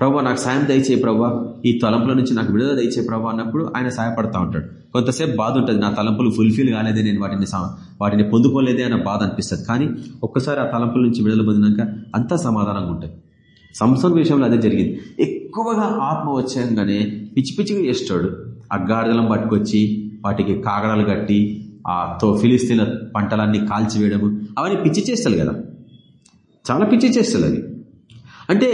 ప్రభావ నాకు సాయం దయచే ప్రభావ ఈ తలంపుల నుంచి నాకు విడుదల దయచే ప్రభావ అన్నప్పుడు ఆయన సహాయపడతా ఉంటాడు. కొంతసేపు బాధ ఉంటుంది నా తలంపులు ఫుల్ఫిల్ కాలేదే నేను వాటిని వాటిని పొందుకోలేదే అన్న బాధ అనిపిస్తుంది. కానీ ఒక్కసారి ఆ తలంపుల నుంచి విడుదల పొందినాక అంతా సమాధానంగా ఉంటుంది. సంసోన్ విషయంలో అదే జరిగింది. ఎక్కువగా ఆత్మ వచ్చాగానే పిచ్చి పిచ్చిగా చేస్తాడు. ఆ గాడిదలను పట్టుకొచ్చి వాటికి కాగడాలు కట్టి ఆ తో ఫిలిస్తీన్ల పంటలన్నీ కాల్చివేయడము అవన్నీ పిచ్చి చేస్తారు కదా. చాలా పిచ్చి చేస్తారు అవి. అంటే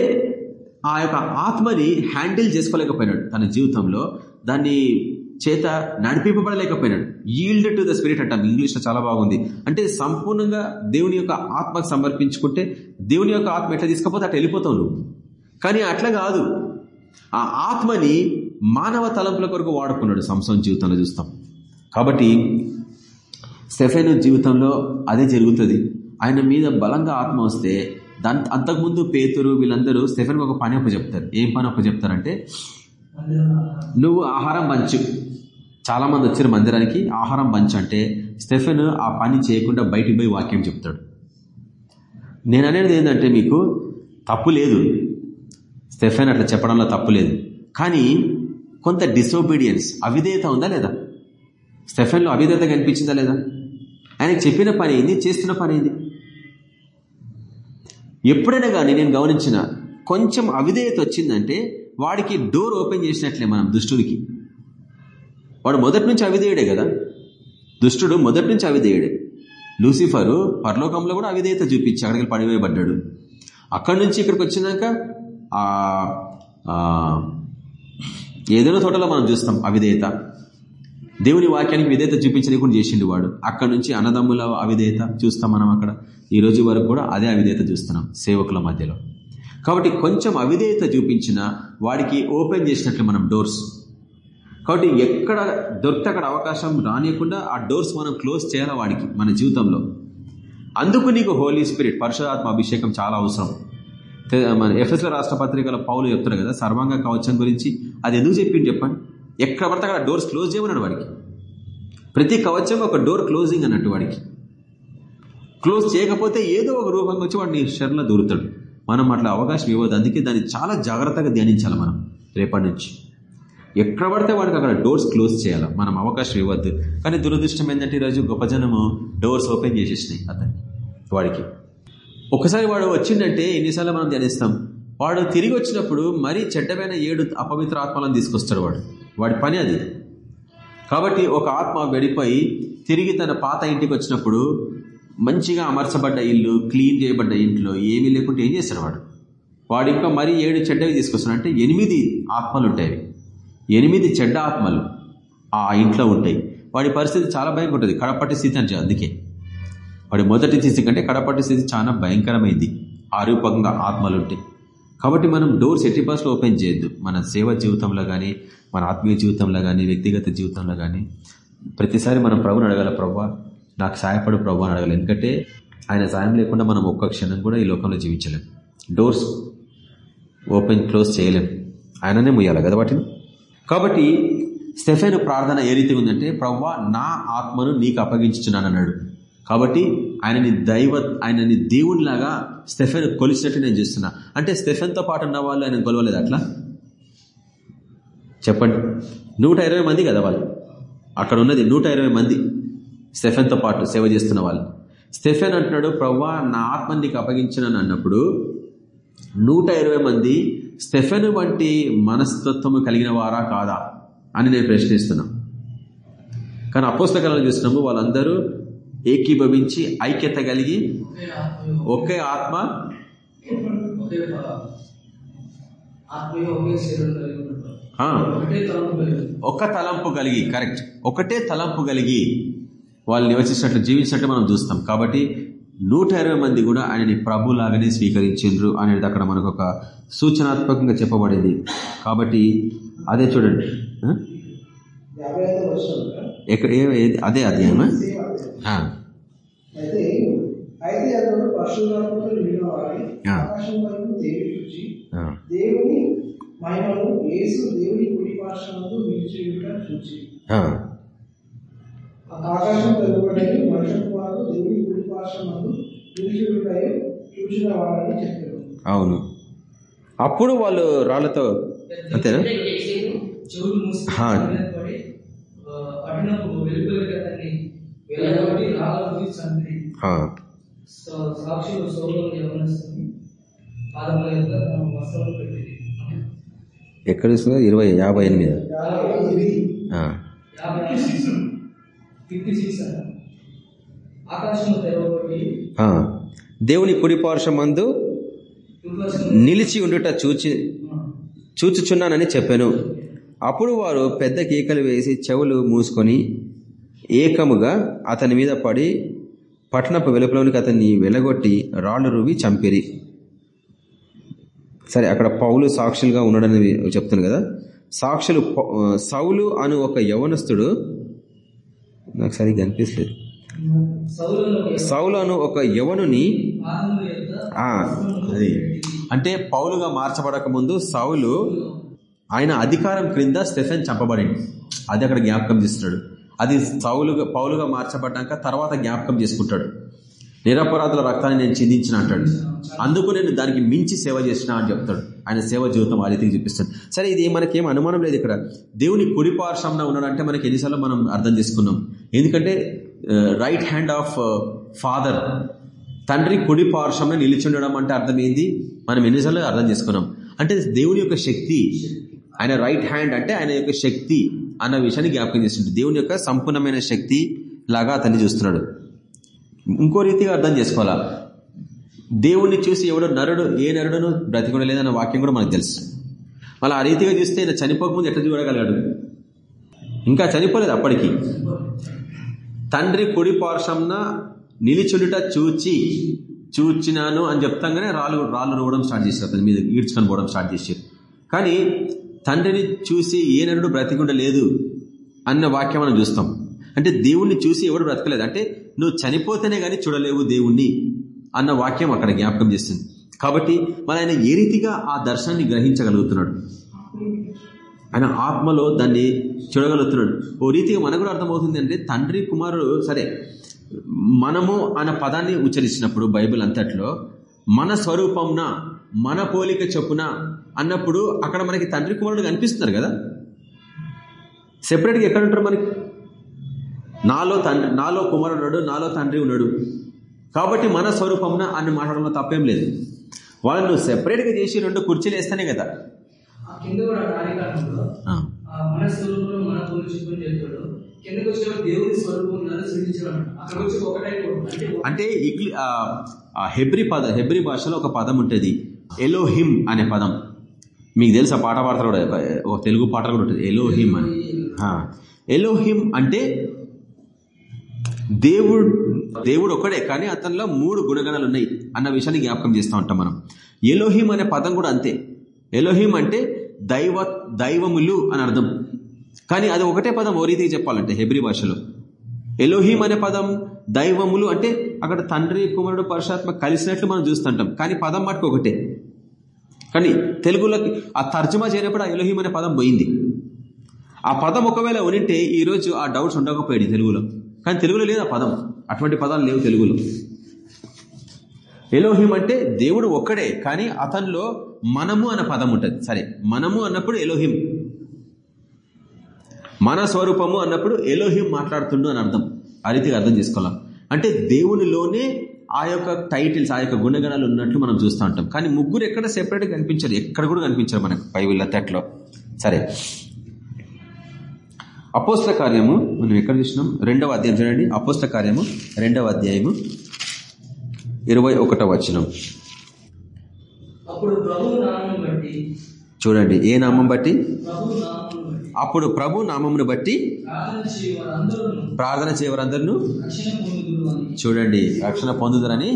ఆ యొక్క ఆత్మని హ్యాండిల్ చేసుకోలేకపోయినాడు తన జీవితంలో. దాన్ని చేత నడిపింపబడలేకపోయినాడు. ఈల్డ్ టు ద స్పిరిట్ అంటాం. ఇంగ్లీష్లో చాలా బాగుంది. అంటే సంపూర్ణంగా దేవుని యొక్క ఆత్మకు సమర్పించుకుంటే దేవుని యొక్క ఆత్మ ఎట్లా తీసుకపోతే అట్లా వెళ్ళిపోతావు నువ్వు. కానీ అట్లా కాదు. ఆ ఆత్మని మానవ తలంపుల కొరకు వాడుకున్నాడు సంసం జీవితంలో చూస్తాం. కాబట్టి స్టెఫెన్ జీవితంలో అదే జరుగుతుంది. ఆయన మీద బలంగా ఆత్మ వస్తే దాని అంతకుముందు పేతురు వీళ్ళందరూ స్టెఫెన్ ఒక పని ఒక చెప్తారు ఏం పని ఒక చెప్తారంటే నువ్వు ఆహారం పంచు. చాలా మంది వచ్చారు మందిరానికి ఆహారం పంచు అంటే స్టెఫెన్ ఆ పని చేయకుండా బయటికి పోయి వాక్యం చెప్తాడు. నేను అనేది ఏంటంటే మీకు తప్పు లేదు. స్టెఫెన్ అట్లా చెప్పడంలో తప్పు లేదు. కానీ కొంత డిసోబీడియన్స్ అవిధేయత ఉందా లేదా? స్టెఫెన్లో అవిధేయత కనిపించిందా లేదా? ఆయనకు చెప్పిన పని ఏంది? చేస్తున్న పని ఏంది? ఎప్పుడైనా కానీ నేను గమనించిన కొంచెం అవిధేయత వచ్చిందంటే వాడికి డోర్ ఓపెన్ చేసినట్లే మనం దుష్టుడికి. వాడు మొదటి నుంచి అవిధేయుడే కదా. దుష్టుడు మొదటి నుంచి అవిధేయుడే. లూసిఫరు పరలోకంలో కూడా అవిధేయత చూపించి అక్కడికి పడివేయబడ్డాడు. అక్కడి నుంచి ఇక్కడికి వచ్చినాక ఏదైనా తోటలో మనం చూస్తాం అవిధేయత. దేవుని వాక్యానికి విధేయత చూపించలేకుండా చేసిండు వాడు. అక్కడ నుంచి అన్నదమ్ముల అవిధేయత చూస్తాం మనం అక్కడ. ఈ రోజు వరకు కూడా అదే అవిధేయత చూస్తున్నాం సేవకుల మధ్యలో. కాబట్టి కొంచెం అవిధేయత చూపించిన వాడికి ఓపెన్ చేసినట్లు మనం డోర్స్. కాబట్టి ఎక్కడ దొరికితే అక్కడ అవకాశం రానియకుండా ఆ డోర్స్ మనం క్లోజ్ చేయాలి వాడికి మన జీవితంలో. అందుకు నీకు హోలీ స్పిరిట్ పరిశుధాత్మ అభిషేకం చాలా అవసరం. మన ఎఫ్ఎస్ల రాష్ట్ర పత్రికల పౌలు చెప్తారు కదా సర్వాంగ కవచం గురించి. అది ఎందుకు చెప్పింది చెప్పండి? ఎక్కడ పడితే అక్కడ డోర్స్ క్లోజ్ చేయమన్నాడు వాడికి. ప్రతి కవచం ఒక డోర్ క్లోజింగ్ అన్నట్టు వాడికి. క్లోజ్ చేయకపోతే ఏదో ఒక రూపంగా వచ్చి వాడిని షర్లో దూరుతాడు. మనం అట్లా అవకాశం ఇవ్వదు అందుకే దాన్ని చాలా జాగ్రత్తగా ధ్యానించాలి మనం రేపటి నుంచి. ఎక్కడ పడితే వాడికి అక్కడ డోర్స్ క్లోజ్ చేయాలి. మనం అవకాశం ఇవ్వద్దు కానీ దురదృష్టం ఏంటంటే ఈరోజు గొప్ప జనము డోర్స్ ఓపెన్ చేసేసినాయి అతనికి వాడికి. ఒకసారి వాడు వచ్చిందంటే ఎన్నిసార్లు మనం ధ్యానిస్తాం? వాడు తిరిగి వచ్చినప్పుడు మరీ చెడ్డమైన ఏడు అపవిత్ర ఆత్మలను తీసుకొస్తాడు వాడు. వాడి పని అది. కాబట్టి ఒక ఆత్మ వెడిపోయి తిరిగి తన పాత ఇంటికి వచ్చినప్పుడు మంచిగా అమర్చబడ్డ ఇల్లు క్లీన్ చేయబడ్డ ఇంట్లో ఏమీ లేకుంటే ఏం చేస్తాడు వాడు? వాడు ఇంకా మరీ ఏడు చెడ్డవి తీసుకొస్తున్నాడు అంటే ఎనిమిది ఆత్మలు ఉంటాయి ఎనిమిది చెడ్డ ఆత్మలు ఆ ఇంట్లో ఉంటాయి. వాడి పరిస్థితి చాలా భయంగా ఉంటుంది కడపట్టి స్థితి అని అందుకే. వాడి మొదటి స్థితి కంటే కడపట్టి స్థితి చాలా భయంకరమైంది. ఆరూపకంగా ఆత్మలు ఉంటాయి కాబట్టి మనం డోర్స్ ఎట్టి బస్లో ఓపెన్ చేయొద్దు. మన సేవ జీవితంలో కానీ మన ఆత్మీయ జీవితంలో కానీ వ్యక్తిగత జీవితంలో కానీ ప్రతిసారి మనం ప్రభుని అడగాల ప్రభా నాకు సహాయపడు ప్రభు అని అడగాలి. ఎందుకంటే ఆయన సాయం లేకుండా మనం ఒక్క క్షణం కూడా ఈ లోకంలో జీవించలేం. డోర్స్ ఓపెన్ క్లోజ్ చేయలేం. ఆయననే ముయ్యాలి కదా వాటిని. కాబట్టి స్టెఫెన్ ప్రార్థన ఏ రీతి ఉందంటే ప్రవ్వా నా ఆత్మను నీకు అప్పగించుచున్నాను అన్నాడు. కాబట్టి ఆయనని దైవ ఆయనని దేవునిలాగా స్టెఫెన్ కొలిచినట్టు నేను చూస్తున్నా. అంటే స్టెఫెన్తో పాటు ఉన్న వాళ్ళు ఆయన కొలవలేదు అట్లా? చెప్పండి. నూట మంది కదా వాళ్ళు. అక్కడ ఉన్నది నూట మంది స్టెఫెన్తో పాటు సేవ చేస్తున్న వాళ్ళు. స్టెఫెన్ అంటున్నాడు ప్రవ్వా నా ఆత్మని నీకు అప్పగించినని అన్నప్పుడు నూట మంది స్టెఫెన్ వంటి మనస్తత్వము కలిగిన వారా కాదా అని నేను ప్రశ్నిస్తున్నా. కానీ అపోస్తకాలను చూసినాము వాళ్ళందరూ ఏకీభవించి ఐక్యత కలిగి ఒకే ఆత్మ ఒకే తలంపు కలిగి కరెక్ట్ ఒకటే తలంపు కలిగి వాళ్ళు నివసించినట్లు జీవించినట్లు మనం చూస్తాం. కాబట్టి నూట మంది కూడా ఆయనని ప్రభులాగానే స్వీకరించిండ్రు అనేది అక్కడ మనకు ఒక సూచనాత్మకంగా చెప్పబడింది. కాబట్టి అదే చూడండి. ఎక్కడ అదే అధ్యాయమా అదే. దేవుని మహిమను యేసు దేవుని కుడి పార్శ్వమందు నిలిచియుట చూచి. ఆ, ఆకాశం తెరవబడి మనుషు కుమారుడు దేవుని కుడి పార్శ్వమందు నిలిచియుటయు చూచిన వారని చెప్పారు. అవును. అప్పుడు వాళ్ళు రాళ్ళతో అంతేనా? చెవులు ఎక్కడ చూస్తున్నా ఇరవై యాభై ఎనిమిది. దేవుని కుడి పార్శ్వమందు దుర్వాసన నిలిచి ఉండుట చూచి చూచుచున్నానని చెప్పాను. అప్పుడు వారు పెద్ద కేకలు వేసి చెవులు మూసుకొని ఏకముగా అతని మీద పడి పట్టణపు వెలుపలోనికి అతన్ని వెలగొట్టి రాళ్ళు రువి చంపిరి. సరే అక్కడ పౌలు సాక్షులుగా ఉన్నాడని చెప్తాను కదా. సాక్షులు సౌలు అను ఒక యవనస్తుడు నాకు సరిగ్గా అనిపించలేదు సౌలు అను ఒక యవనుని అది. అంటే పౌలుగా మార్చబడక ముందు సౌలు ఆయన అధికారం క్రింద స్టెఫెన్ చంపబడింది. అది అక్కడ జ్ఞాపకం చేస్తున్నాడు. అది సౌలుగా పౌలుగా మార్చబడ్డాక తర్వాత జ్ఞాపకం చేసుకుంటాడు. నిరపరాధుల రక్తాన్ని నేను చిందించిన అంటాడు. అందుకు నేను దానికి మించి సేవ చేసిన అని చెప్తాడు. ఆయన సేవ జీవితం ఆ రీతికి చూపిస్తాడు. సరే ఇది మనకేం అనుమానం లేదు ఇక్కడ. దేవుని కుడి పార్శ్వంలో ఉన్నాడంటే మనకి ఎన్నిసార్లు మనం అర్థం చేసుకున్నాం. ఎందుకంటే రైట్ హ్యాండ్ ఆఫ్ ఫాదర్ తండ్రి కుడి పార్శ్వంలో నిలిచి ఉండడం అంటే అర్థమైంది. మనం ఎన్నిసార్లు అర్థం చేసుకున్నాం. అంటే దేవుని యొక్క శక్తి ఆయన రైట్ హ్యాండ్ అంటే ఆయన యొక్క శక్తి అన్న విషయాన్ని జ్ఞాపకం చేస్తుంటాడు. దేవుని యొక్క సంపూర్ణమైన శక్తి లాగా అతన్ని చూస్తున్నాడు. ఇంకో రీతిగా అర్థం చేసుకోవాలా? దేవుణ్ణి చూసి ఎవడో నరుడు ఏ నరుడును బ్రతికొనలేదన్న వాక్యం కూడా మనకు తెలుసు. మళ్ళీ ఆ రీతిగా చూస్తే ఆయన చనిపోకముందు ఎట్లా చూడగలడు ఇంకా చనిపోలేదు అప్పటికి. తండ్రి కుడి పార్శ్వంన నిలిచుండుట చూచి చూచినాను అని చెప్తాగానే రాళ్ళు రాళ్ళు రోవడం స్టార్ట్ చేశారు. అతని మీద ఈడ్చుకొని పోవడం స్టార్ట్ చేశారు. కానీ తండ్రిని చూసి ఏ నరుడు బ్రతికుండలేదు అన్న వాక్యం మనం చూస్తాం. అంటే దేవుణ్ణి చూసి ఎవడు బ్రతకలేదు. అంటే నువ్వు చనిపోతేనే కానీ చూడలేవు దేవుణ్ణి అన్న వాక్యం అక్కడ జ్ఞాపకం చేస్తుంది. కాబట్టి మన ఆయన ఏ రీతిగా ఆ దర్శనాన్ని గ్రహించగలుగుతున్నాడు? ఆయన ఆత్మలో దాన్ని చూడగలుగుతున్నాడు. ఓ రీతిగా మనకు కూడా అర్థమవుతుంది అంటే తండ్రి కుమారుడు సరే మనము అన్న పదాన్ని ఉచ్చరించినప్పుడు బైబిల్ అంతట్లో మన స్వరూపంన మన పోలిక చొప్పున అన్నప్పుడు అక్కడ మనకి తండ్రి కుమారుడు కనిపిస్తున్నారు కదా? సెపరేట్గా ఎక్కడ ఉంటారు మనకి? నాలో తండ్రి నాలో కుమారుడు ఉన్నాడు నాలో తండ్రి ఉన్నాడు. కాబట్టి మన స్వరూపంన అని మాట్లాడడంలో తప్పేం లేదు. వాళ్ళను సెపరేట్గా చేసి రెండు కుర్చీలు వేస్తేనే కదా. అంటే హెబ్రి పద హెబ్రి భాషలో ఒక పదం ఉంటుంది. ఎలోహిమ్ అనే పదం. మీకు తెలుసా పాట పాడతారు కూడా తెలుగు పాట కూడా ఉంటుంది. ఎలోహిమ్ అని. ఎలోహిమ్ అంటే దేవుడు దేవుడు ఒకడే కానీ అతనిలో మూడు గుణగణాలు ఉన్నాయి అన్న విషయాన్ని జ్ఞాపకం చేస్తూ ఉంటాం మనం. ఎలోహిం అనే పదం కూడా అంతే. ఎలోహిం అంటే దైవ దైవములు అని అర్థం. కానీ అది ఒకటే పదం ఓ రీతికి చెప్పాలంటే హెబ్రి భాషలో. ఎలోహిం అనే పదం దైవములు అంటే అక్కడ తండ్రి కుమారుడు పరుషాత్మ కలిసినట్లు మనం చూస్తుంటాం. కానీ పదం మటుకు ఒకటే. కానీ తెలుగులోకి ఆ తర్జుమా చేయనప్పుడు ఆ ఎలోహిం అనే పదం పోయింది. ఆ పదం ఒకవేళ ఉనింటే ఈరోజు ఆ డౌట్స్ ఉండకపోయాడు తెలుగులో. కానీ తెలుగులో లేదు ఆ పదం. అటువంటి పదాలు లేవు తెలుగులో. ఎలోహిం అంటే దేవుడు ఒక్కడే కానీ అతనిలో మనము అన్న పదం ఉంటుంది. సరే మనము అన్నప్పుడు ఎలోహిం. మన స్వరూపము అన్నప్పుడు ఎలోహిం మాట్లాడుతుండు అని అర్థం. ఆ రీతిగా అర్థం చేసుకోవాలి? అంటే దేవునిలోనే ఆ యొక్క టైటిల్స్ ఆ యొక్క గుణగణాలు ఉన్నట్లు మనం చూస్తూ ఉంటాం. కానీ ముగ్గురు ఎక్కడ సెపరేట్గా కనిపించారు ఎక్కడ కూడా కనిపించారు మనకు బైబిల్లో తట్లో సరే అపోస్త కార్యము మనం ఎక్కడ చూసినాం? రెండవ అధ్యాయం చూడండి. అపోస్త కార్యము రెండవ అధ్యాయము ఇరవై ఒకటవ వచనం. చూడండి ఏ నామం బట్టి? అప్పుడు ప్రభు నామమును బట్టి ప్రార్థన చేయ వారందరూ ప్రార్థన చేయవరందరూ చూడండి రక్షణ పొందుదరని?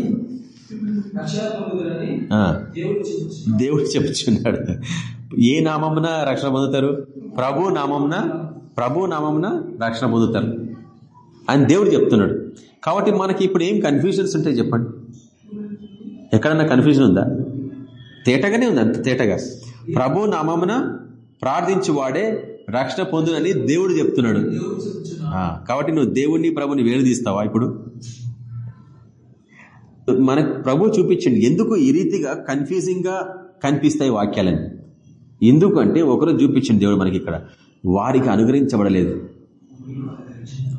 దేవుడు చెప్తున్నాడు ఏ నామమున రక్షణ పొందుతారు? ప్రభు నామమున ప్రభు నామమున రక్షణ పొందుతారు. అని దేవుడు చెప్తున్నాడు. కాబట్టి మనకి ఇప్పుడు ఏం కన్ఫ్యూజన్స్ ఉంటాయి చెప్పండి? ఎక్కడన్నా కన్ఫ్యూజన్ ఉందా? తేటగానే ఉంది అంత తేటగా. ప్రభు నామమున ప్రార్థించి వాడే రక్షణ పొందునని దేవుడు చెప్తున్నాడు. కాబట్టి నువ్వు దేవుణ్ణి ప్రభుని వేరుదీస్తావా ఇప్పుడు? మనకు ప్రభు చూపించండి. ఎందుకు ఈ రీతిగా కన్ఫ్యూజింగ్గా కనిపిస్తాయి వాక్యాలని ఎందుకు అంటే ఒకరు చూపించండి దేవుడు మనకి ఇక్కడ. వారికి అనుగ్రహించబడలేదు.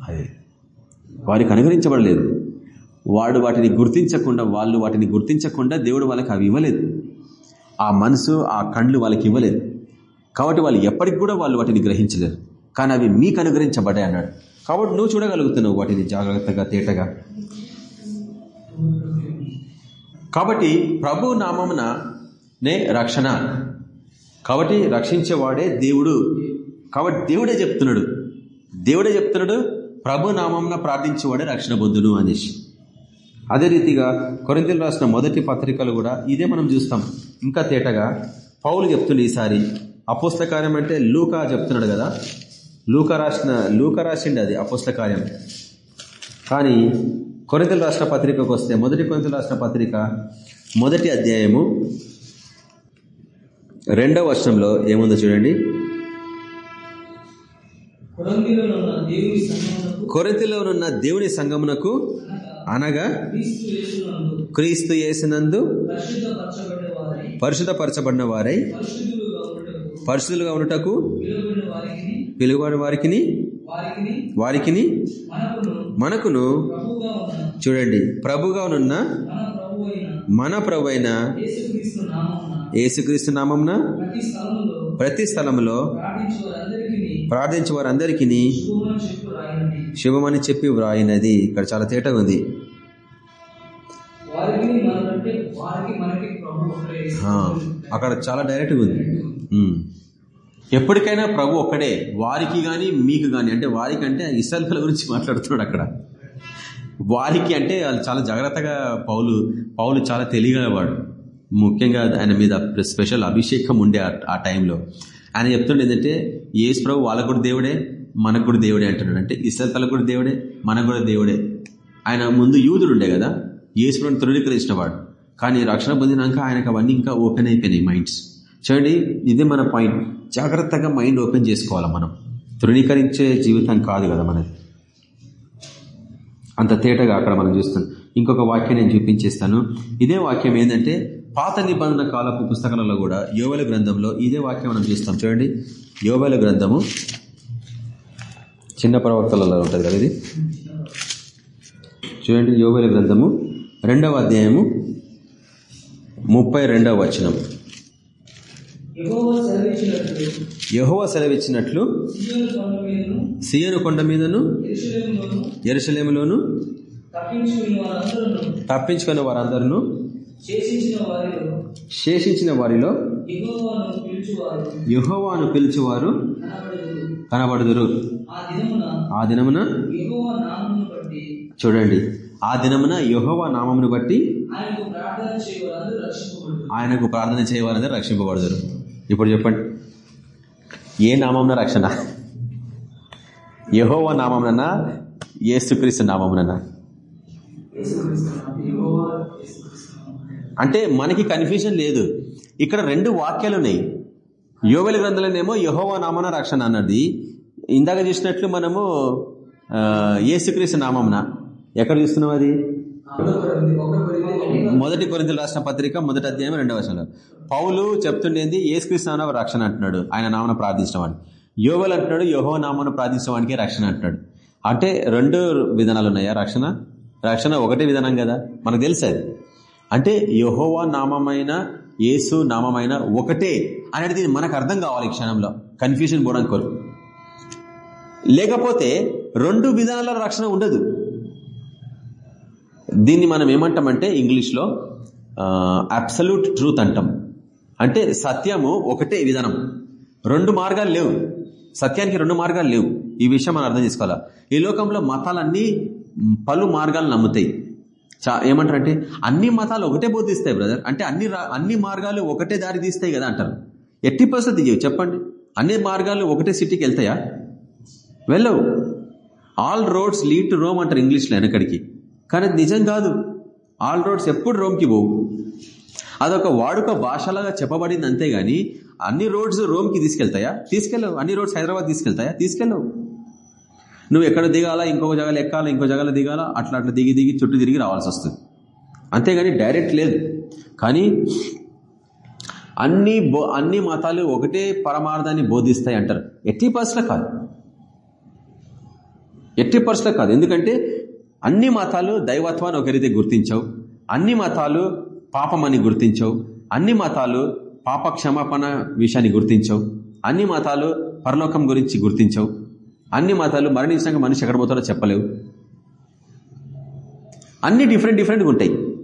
అదే. వారికి అనుగ్రహించబడలేదు. వాడు వాటిని గుర్తించకుండా వాళ్ళు వాటిని గుర్తించకుండా దేవుడు వాళ్ళకి అవి ఇవ్వలేదు. ఆ మనసు ఆ కండ్లు వాళ్ళకి ఇవ్వలేదు. కాబట్టి వాళ్ళు ఎప్పటికి కూడా వాళ్ళు వాటిని గ్రహించలేరు. కానీ అవి మీకు అనుగ్రహించబడ్డాయి అన్నాడు. కాబట్టి నువ్వు చూడగలుగుతున్నావు వాటిని జాగ్రత్తగా తేటగా. కాబట్టి ప్రభు నామమున నే రక్షణ. కాబట్టి రక్షించేవాడే దేవుడు. కాబట్టి దేవుడే చెప్తున్నాడు. దేవుడే చెప్తున్నాడు ప్రభు నామంన ప్రార్థించేవాడే రక్షణ బొద్దును అనేసి. అదే రీతిగా కొరింతలు రాసిన మొదటి పత్రికలు కూడా ఇదే మనం చూస్తాం. ఇంకా తేటగా పౌలు చెప్తుండే ఈసారి అపుస్త కార్యం అంటే లూకా చెప్తున్నాడు కదా. లూకా రాసిన లూకా రాసిండి అది అపుస్త కార్యం కానీ కొరింతలు రాసిన పత్రికకు వస్తే మొదటి కొరింతలు రాసిన పత్రిక మొదటి అధ్యాయము రెండవ వర్షంలో ఏముందో చూడండి. కొరింతలోనున్న దేవుని సంగమునకు అనగా క్రీస్తు యేసునందు. యేసునందు పరిశుద్ధపరచబడిన వారై పరిశుద్ధులుగా ఉండుటకు పిలువబడిన వారికి వారికి మనకును మనకును ప్రభువుగా ఉన్న చూడండి ప్రభుగానున్న మన ప్రభు అయిన యేసుక్రీస్తు నామంన ప్రతి స్థలంలో ప్రార్థించు వారందరికీ శుభమని చెప్పు వ్రాయినది. ఇక్కడ చాలా తేటగా ఉంది. అక్కడ చాలా డైరెక్ట్గా ఉంది. ఎప్పటికైనా ప్రభు ఒక్కడే. వారికి గాని మీకు గాని అంటే వారికి అంటే ఇసల్ఫల గురించి మాట్లాడుతున్నాడు అక్కడ. వారికి అంటే వాళ్ళు చాలా జాగ్రత్తగా పౌలు పౌలు చాలా తెలియగలవాడు. ముఖ్యంగా ఆయన మీద స్పెషల్ అభిషేకం ఉండే ఆ టైంలో. ఆయన చెప్తుండే ఏంటంటే యేసు ప్రభు వాళ్ళకు కూడా దేవుడే మనకు కూడా దేవుడే అంటున్నాడు. అంటే ఇసల్ఫలకు కూడా దేవుడే మనకు కూడా దేవుడే. ఆయన ముందు యూదుడు ఉండే కదా యేసు ప్రభుని తృణీకరించిన వాడు. కానీ రక్షణ పొందినాక ఆయనకు అవన్నీ ఇంకా ఓపెన్ అయిపోయినాయి మైండ్స్. చూడండి ఇదే మన పాయింట్. జాగ్రత్తగా మైండ్ ఓపెన్ చేసుకోవాలి మనం. తృణీకరించే జీవితం కాదు కదా మనది. అంత తేటగా అక్కడ మనం చూస్తాం ఇంకొక వాక్యం నేను చూపించేస్తాను. ఇదే వాక్యం ఏంటంటే పాత నిబంధన కాలపు పుస్తకాలలో కూడా యోవల గ్రంథంలో ఇదే వాక్యం మనం చూస్తాం. చూడండి. యోవల గ్రంథము చిన్న ప్రవక్తలలో ఉంటుంది కదా ఇది. చూడండి యోవల గ్రంథము రెండవ అధ్యాయము ముప్పై రెండవ వచనం. యెహోవా సెలవిచ్చినట్లు సీయోను కొండ మీదను ఎరుసలేములోను తప్పించుకున్న వారందరూ శేషించిన వారిలో యెహోవాను పిలుచువారు కనబడుదురు. ఆ దినమున చూడండి. ఆ దినమున యెహోవా నామమును బట్టి ఆయనకు ప్రార్థన చేయవారు రక్షింపబడు ఆయనకు ప్రార్థన చేయవాలని రక్షింపబడదురు. ఇప్పుడు చెప్పండి. ఏ నామంన రక్షణ? యహోవా నామంన ఏసుక్రీస్తు యెహోవా అంటే మనకి కన్ఫ్యూజన్ లేదు. ఇక్కడ రెండు వాక్యాలు ఉన్నాయి యోగలి గ్రంథంలోనేమో యహోవా నామన రక్షణ అన్నది. ఇందాక చూసినట్లు మనము ఏసుక్రీస్తు యేసుక్రీస్తు ఎక్కడ చూస్తున్నాం అది? మొదటి కొరింతలు రాసిన పత్రిక మొదటి అధ్యాయం రెండవ వచనంలో. పౌలు చెప్తుండేది ఏసుక్రీస్తున్న రక్షణ అంటున్నాడు. ఆయన నామన ప్రార్థించడం యోగలు అంటున్నాడు యహో నామన ప్రార్థించడానికి రక్షణ అంటున్నాడు. అంటే రెండు విధానాలు ఉన్నాయా రక్షణ? రక్షణ ఒకటే విధానం కదా. మనకు తెలుసు అది. అంటే యహోవా నామమైన యేసు నామమైన ఒకటే అనేది మనకు అర్థం కావాలి క్షణంలో. కన్ఫ్యూజన్ పోవడానికి కొరకు. లేకపోతే రెండు విధానాల రక్షణ ఉండదు. దీన్ని మనం ఏమంటామంటే ఇంగ్లీష్లో అబ్సల్యూట్ ట్రూత్ అంటాం. అంటే సత్యము ఒకటే విధానం. రెండు మార్గాలు లేవు. సత్యానికి రెండు మార్గాలు లేవు. ఈ విషయం మనం అర్థం చేసుకోవాలా? ఈ లోకంలో మతాలన్నీ పలు మార్గాలు నమ్ముతాయి. ఏమంటారంటే అన్ని మతాలు ఒకటే బోధిస్తాయి బ్రదర్ అంటే అన్ని అన్ని మార్గాలు ఒకటే దారి తీస్తాయి కదా అంటారు. ఎట్టి పరిస్థితి చెప్పండి. అన్ని మార్గాలు ఒకటే సిటీకి వెళ్తాయా? వెళ్ళవు. All roads lead to Rome అంటారు ఇంగ్లీష్లో వెనకడికి. కానీ నిజం కాదు. ఆల్ రోడ్స్ ఎప్పుడు రోమ్కి పోవు. అదొక వాడుక భాషలాగా చెప్పబడింది అంతేగాని అన్ని రోడ్స్ రోమ్కి తీసుకెళ్తాయా? తీసుకెళ్ళవు. అన్ని రోడ్స్ హైదరాబాద్ తీసుకెళ్తాయా? తీసుకెళ్ళవు. నువ్వు ఎక్కడ దిగాలా? ఇంకొక జగలు ఎక్కాలా? ఇంకో జగలు దిగాలా? అట్లా అట్లా దిగి దిగి చుట్టూ తిరిగి రావాల్సి వస్తుంది. అంతేగాని డైరెక్ట్ లేదు. కానీ అన్ని బో అన్ని మతాలు ఒకటే పరమార్థాన్ని బోధిస్తాయి అంటారు. ఎట్టి పర్సెంట్ కాదు. ఎట్టి పర్సెంట్ కాదు. ఎందుకంటే అన్ని మతాలు దైవత్వాన్ని ఒక గుర్తించవు. అన్ని మతాలు పాపమని గుర్తించవు. అన్ని మతాలు పాప క్షమాపణ విషయాన్ని గుర్తించవు. అన్ని మతాలు పరలోకం గురించి గుర్తించవు. అన్ని మతాలు మరణించాక మనిషి ఎక్కడ పోతారో చెప్పలేవు. అన్ని డిఫరెంట్ డిఫరెంట్గా ఉంటాయి.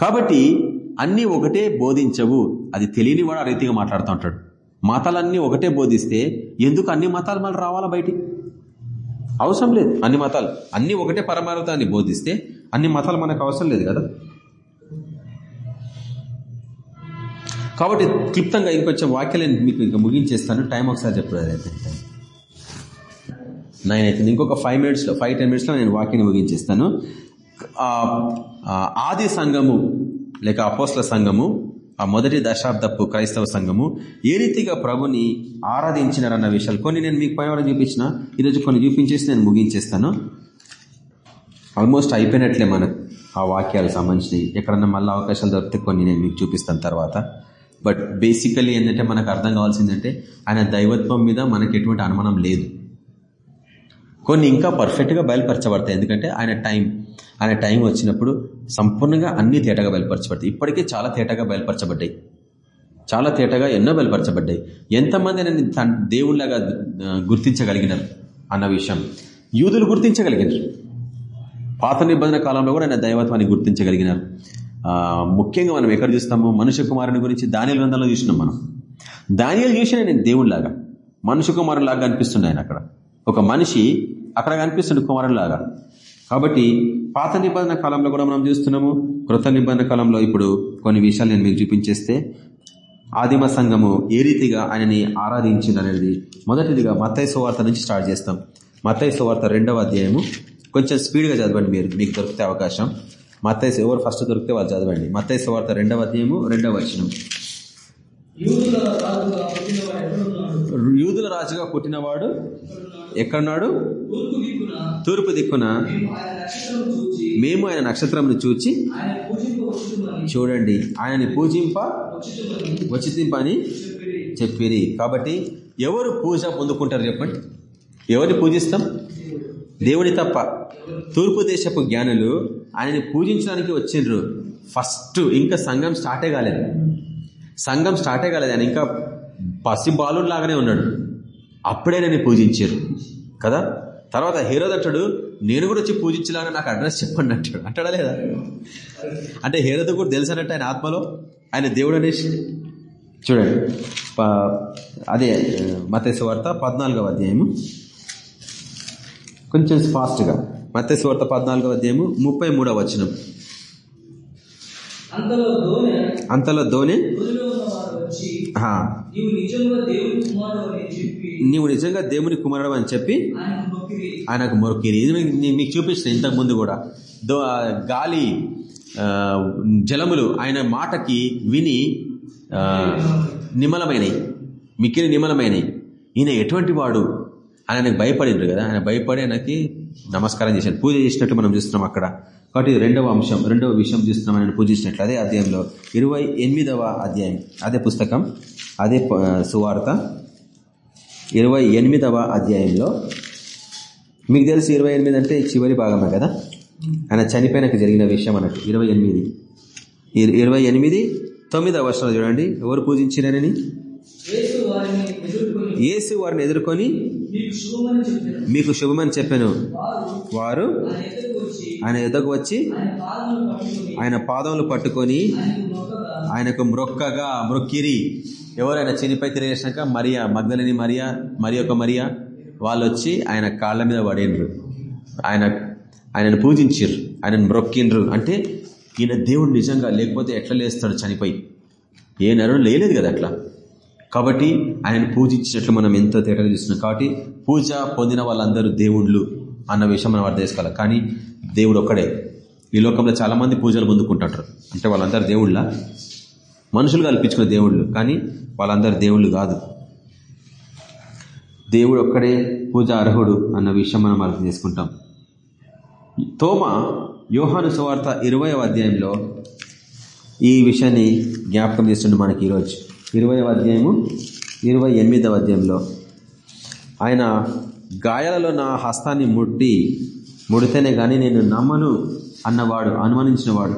కాబట్టి అన్నీ ఒకటే బోధించవు. అది తెలియని వాడు ఆ రీతిగా మాట్లాడుతూ ఉంటాడు. మతాలన్నీ ఒకటే బోధిస్తే ఎందుకు అన్ని మతాలు మళ్ళీ రావాలా బయటికి? అవసరం లేదు. అన్ని మతాలు అన్ని ఒకటే పరమార్థాన్ని బోధిస్తే అన్ని మతాలు మనకు అవసరం లేదు కదా? కాబట్టి క్లుప్తంగా ఇంకొంచెం వాక్యాలను మీకు ఇంకా ముగించేస్తాను. టైం ఒకసారి చెప్పలేదు అయితే. నైన్ అవుతుంది. ఇంకొక ఫైవ్ మినిట్స్లో ఫైవ్ టెన్ మినిట్స్లో నేను వాక్యాన్ని ముగించేస్తాను. ఆ, ఆది సంఘము లేక అపోస్ల సంఘము ఆ మొదటి దశాబ్దపు క్రైస్తవ సంఘము ఏ రీతిగా ప్రభుని ఆరాధించినారన్న విషయాలు కొన్ని నేను మీకు పైన చూపించిన ఈరోజు కొన్ని చూపించేసి నేను ముగించేస్తాను. ఆల్మోస్ట్ అయిపోయినట్లే మనకు ఆ వాక్యాలకు సంబంధించినవి. ఎక్కడన్నా మళ్ళీ అవకాశాలు దొరికితే కొన్ని నేను మీకు చూపిస్తాను తర్వాత. బట్ బేసికలీ ఏంటంటే మనకు అర్థం కావాల్సిందంటే ఆయన దైవత్వం మీద మనకి ఎటువంటి అనుమానం లేదు. కొన్ని ఇంకా పర్ఫెక్ట్గా బయలుపరచబడతాయి. ఎందుకంటే ఆయన టైం ఆయన టైం వచ్చినప్పుడు సంపూర్ణంగా అన్ని తేటగా బయలుపరచబడతాయి. ఇప్పటికే చాలా తేటగా బయలుపరచబడ్డాయి. చాలా తేటగా ఎన్నో బయలుపరచబడ్డాయి. ఎంతమంది ఆయన దేవుళ్ళగా గుర్తించగలిగినారు అన్న విషయం. యూదులు గుర్తించగలిగినారు. పాత నిబంధన కాలంలో కూడా ఆయన దైవత్వాన్ని గుర్తించగలిగినారు. ముఖ్యంగా మనం ఎక్కడ చూస్తాము? మనుష్య కుమారుని గురించి దానిల గ్రంథంలో చూసినాం మనం. దానియలు చూసిన నేను దేవుడిలాగా మనుష్య కుమారులాగా అనిపిస్తున్నాయి ఆయన అక్కడ. ఒక మనిషి అక్కడ కనిపిస్తుండే కుమారులాగా కాబట్టి పాత నిబంధన కాలంలో కూడా మనం చూస్తున్నాము కృత నిబంధన కాలంలో ఇప్పుడు కొన్ని విషయాలు నేను మీకు చూపించేస్తే ఆదిమ సంఘము ఏ రీతిగా ఆయనని ఆరాధించింది అనేది మొదటిదిగా మత్తయ్య సువార్త నుంచి స్టార్ట్ చేస్తాం. మత్తయ్య సువార్త రెండవ అధ్యాయము. కొంచెం స్పీడ్గా చదవండి మీరు మీకు దొరికితే అవకాశం. మత్తయ్య ఎవరు ఫస్ట్ దొరికితే వాళ్ళు చదవండి. మత్తయ్య సువార్త రెండవ అధ్యాయము రెండవ వచనం. యూదుల రాజుగా పుట్టినవాడు ఎక్కడున్నాడు? తూర్పు దిక్కున. మేము ఆయన నక్షత్రం చూచి నక్షత్రంను చూచి చూడండి. ఆయనని పూజింప వచ్చింప అని చెప్పిరి. కాబట్టి ఎవరు పూజ పొందుకుంటారు చెప్పండి? ఎవరిని పూజిస్తాం? దేవుడి తప్ప. తూర్పు దేశపు జ్ఞానులు ఆయనని పూజించడానికి వచ్చిండ్రు. ఫస్ట్ ఇంకా సంఘం స్టార్టే కాలేదు. సంఘం స్టార్టే కాలేదు. ఆయన ఇంకా పసి బాలుడు లాగానే ఉన్నాడు. అప్పుడే నన్ను పూజించారు. కదా? తర్వాత హీరోద్ అంటాడు నేను కూడా వచ్చి పూజించాలని నాకు అడ్రస్ చెప్పండి అంటాడు. అంటాడా లేదా? అంటే హీరోద్ కూడా తెలుసు అన్నట్టు ఆయన ఆత్మలో ఆయన దేవుడు అనేసి. చూడండి. అదే మతేసు వార్త పద్నాలుగవ అధ్యాయము. కొంచెం ఫాస్ట్గా. మతేసు వార్త పద్నాలుగవ అధ్యాయము ముప్పై మూడవ వచనం. అంతలో ధోని నీవు నిజంగా దేవుని కుమారుడు అని చెప్పి ఆయనకు మొక్కిరి. ఇది మీకు- చూపించిన ఇంతకు ముందు కూడా. దో గాలి జలములు ఆయన మాటకి విని నిమ్మలమైనవి మిక్కిలి నిమ్మలమైనవి ఈయన ఎటువంటి వాడు? అని ఆయనకు భయపడిండ్రు కదా. ఆయన భయపడి ఆయనకి నమస్కారం చేశాడు. పూజ చేసినట్టు మనం చూస్తున్నాం అక్కడ. కాబట్టి రెండవ అంశం రెండవ విషయం చూస్తున్నాం ఆయన పూజించినట్లు అదే అధ్యాయంలో. ఇరవై ఎనిమిదవ అధ్యాయం. అదే పుస్తకం అదే సువార్త. ఇరవై ఎనిమిదవ అధ్యాయంలో. మీకు తెలుసు ఇరవై ఎనిమిది అంటే చివరి భాగమే కదా? ఆయన చనిపోయినకు జరిగిన విషయం అన్నట్టు. ఇరవై ఎనిమిది. ఇరవై ఎనిమిది తొమ్మిదవ వర్షాలు చూడండి. ఎవరు పూజించినారని? యేసు వారిని ఎదుర్కొని మీకు శుభమని చెప్పాను. వారు ఆయన ఎదురుకు వచ్చి ఆయన పాదములు పట్టుకొని ఆయనకు మ్రొక్కగా మ్రొక్కిరి. ఎవరైనా చనిపోయి తిరిగేసినాక మరియా మగ్ధలని మరియా మరి ఒక మరియా వాళ్ళు వచ్చి ఆయన కాళ్ళ మీద పడిండ్రు. ఆయన ఆయనను పూజించిర్రు ఆయనను మ్రొక్కిండ్రు. అంటే ఈయన దేవుడు నిజంగా లేకపోతే ఎట్లా లేస్తాడు చనిపోయి? ఏ నరుడు లేలేదు కదా అట్లా. కాబట్టి ఆయన పూజించినట్లు మనం ఎంతో తేటగా చూస్తున్నాం. కాబట్టి పూజ పొందిన వాళ్ళందరూ దేవుళ్ళు అన్న విషయం మనం అర్థం చేసుకోవాలి. కానీ దేవుడు ఒక్కడే. ఈ లోకంలో చాలా మంది పూజలు పొందుకుంటుంటారు. అంటే వాళ్ళందరూ దేవుళ్ళ మనుషులు కల్పించుకున్న దేవుళ్ళు. కానీ వాళ్ళందరూ దేవుళ్ళు కాదు. దేవుడు ఒక్కడే పూజ అర్హుడు అన్న విషయం మనం అర్థం చేసుకుంటాం. తోమ యోహాను సువార్త ఇరవై అధ్యాయంలో ఈ విషయాన్ని జ్ఞాపకం చేస్తుండే మనకి ఈరోజు. ఇరవై అధ్యాయము ఇరవై ఎనిమిదవ అధ్యాయంలో. ఆయన గాయాలలో నా హస్తాన్ని ముట్టి ముడితేనే కానీ నేను నమ్మను అన్నవాడు అనుమానించినవాడు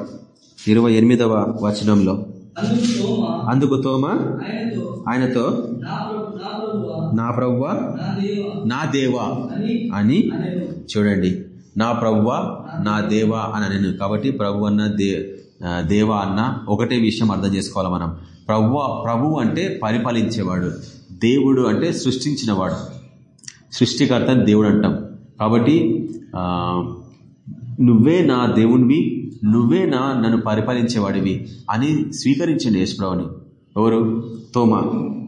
ఇరవై ఎనిమిదవ వచనంలో. అందుకు తోమ? ఆయనతో నా నా ప్రవ్వ? నా దేవా? అని చూడండి. నా ప్రవ్వ నా దేవా అని నేను కాబట్టి ప్రభు అన్న దే దేవా అన్న ఒకటే విషయం అర్థం చేసుకోవాలి మనం. ప్రభు ప్రభు అంటే పరిపాలించేవాడు. దేవుడు అంటే సృష్టించినవాడు. సృష్టికర్త అని దేవుడు అంటాం. కాబట్టి నువ్వే నా దేవుణ్ణి నువ్వే నా నన్ను పరిపాలించేవాడివి అని స్వీకరించండి యేసుప్రభుని. ఎవరు? తోమా.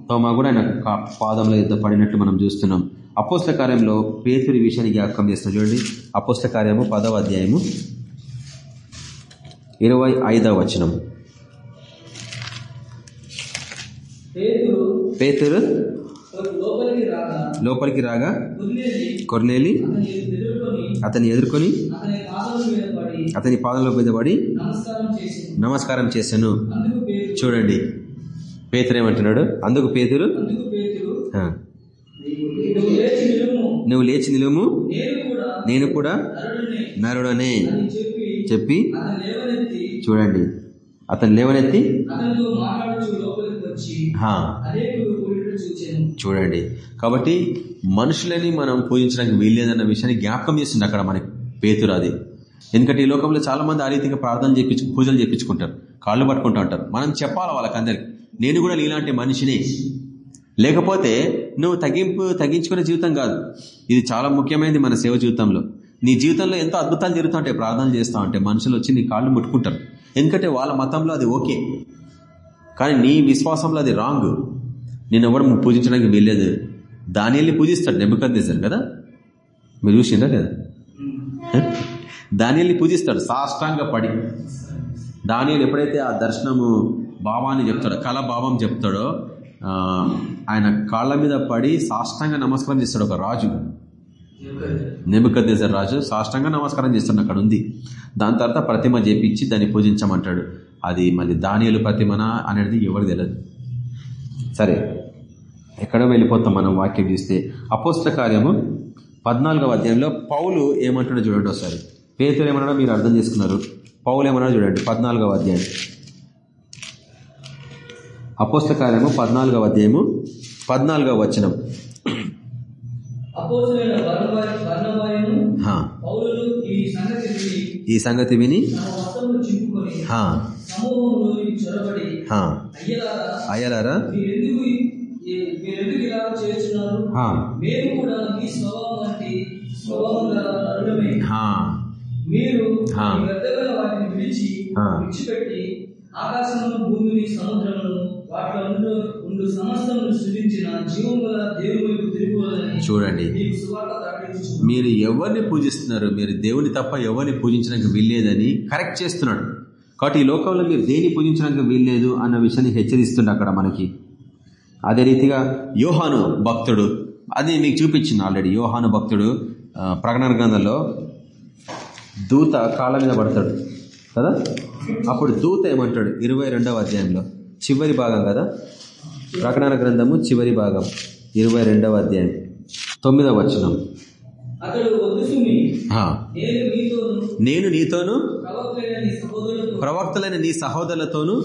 తోమా కూడా ఆయన పాదంలో యుద్ధ పడినట్లు మనం చూస్తున్నాం. అపోస్ల కార్యంలో పేతురి విషయాన్ని జ్ఞాపకం చేస్తాం చూడండి. అపోస్ల కార్యము పదవ అధ్యాయము ఇరవై ఐదవ వచనం. పేతురు. లోపలికి రాగా కొర్నేలి అతన్ని ఎదుర్కొని అతని పాదంలో మీద పడి నమస్కారం చేశాను. చూడండి. పేతురు ఏమంటున్నాడు? అందుకు పేతురు? నువ్వు లేచి నిలుము. నేను కూడా నరుడిని. చెప్పి చూడండి. అతను లేవనెత్తి చూడండి. కాబట్టి మనుషులని మనం పూజించడానికి వీల్లేదన్న విషయాన్ని జ్ఞాపకం చేస్తుంది అక్కడ మనకి పేతురు అది. ఎందుకంటే ఈ లోకంలో చాలా మంది ఆ రీతిగా ప్రార్థన చేపించు పూజలు చేపించుకుంటారు. కాళ్ళు పట్టుకుంటూ ఉంటారు. మనం చెప్పాలి వాళ్ళకందరికి నేను కూడా నీలాంటి మనిషిని. లేకపోతే నువ్వు తగ్గింపు తగ్గించుకునే జీవితం కాదు. ఇది చాలా ముఖ్యమైనది మన సేవ జీవితంలో. నీ జీవితంలో ఎంతో అద్భుతాలు జరుగుతూ ఉంటాయి ప్రార్థన చేస్తూ ఉంటే మనుషులు వచ్చి నీ కాళ్ళు ముట్టుకుంటారు. ఎందుకంటే వాళ్ళ మతంలో అది ఓకే. కానీ నీ విశ్వాసంలో అది రాంగ్. నేను ఎవరు పూజించడానికి వీల్లేదు. దానిని పూజిస్తాడు నెబ్బకందేశారు కదా? మీరు చూసిండ్రా కదా? దానిని పూజిస్తాడు. సాష్టాంగ పడి. దానియలు ఎప్పుడైతే ఆ దర్శనము భావాన్ని చెప్తాడో కళ భావం చెప్తాడో ఆయన కాళ్ళ మీద పడి సాష్టాంగ నమస్కారం చేస్తాడు ఒక రాజు. నెబుకద్దేశర్ రాజు సాష్టాంగ నమస్కారం చేస్తాడు అక్కడ ఉంది దాని తర్వాత ప్రతిమ చేపించి దాన్ని పూజించమంటాడు. అది మళ్ళీ దానియలు ప్రతిమన అనేది ఎవరు తెలియదు సరే ఎక్కడో వెళ్ళిపోతాం మనం వాక్యం చూస్తే. అపోస్త కార్యము పద్నాలుగవ అధ్యాయంలో పౌలు ఏమంటాడో చూడండి ఒకసారి. పేతులు ఏమన్నాడో మీరు అర్థం చేసుకున్నారు. పౌలు ఏమన్నాడో చూడండి పద్నాలుగవ అధ్యాయం. అపోస్త కార్యము పద్నాలుగవ అధ్యాయము పద్నాలుగవ వచనం. ఈ సంగతి విని అయ్యలారా మీరు. విడిచిపెట్టి భూమిని వాటిలో ఉండు సృజించిన దేవుని చూడండి. మీరు ఎవరిని పూజిస్తున్నారు? మీరు దేవుని తప్ప ఎవరిని పూజించడానికి వీల్లేదని కరెక్ట్ చేస్తున్నాడు. కాబట్టి ఈ లోకంలో మీరు దేని పూజించడానికి వీల్లేదు అన్న విషయాన్ని హెచ్చరిస్తుండే అక్కడ మనకి. అదే రీతిగా యోహాను భక్తుడు అది మీకు చూపించింది ఆల్రెడీ యోహాను భక్తుడు ప్రకటన గ్రంథంలో దూత కాళ్ళ మీద పడతాడు కదా? అప్పుడు దూత ఏమంటాడు? ఇరవై రెండవ అధ్యాయంలో చివరి భాగం కదా? ప్రకటన గ్రంథము చివరి భాగం ఇరవై రెండవ అధ్యాయం తొమ్మిదవ వచనం. నేను నీతోను ప్రవక్తలైన నీ సహోదరులతోను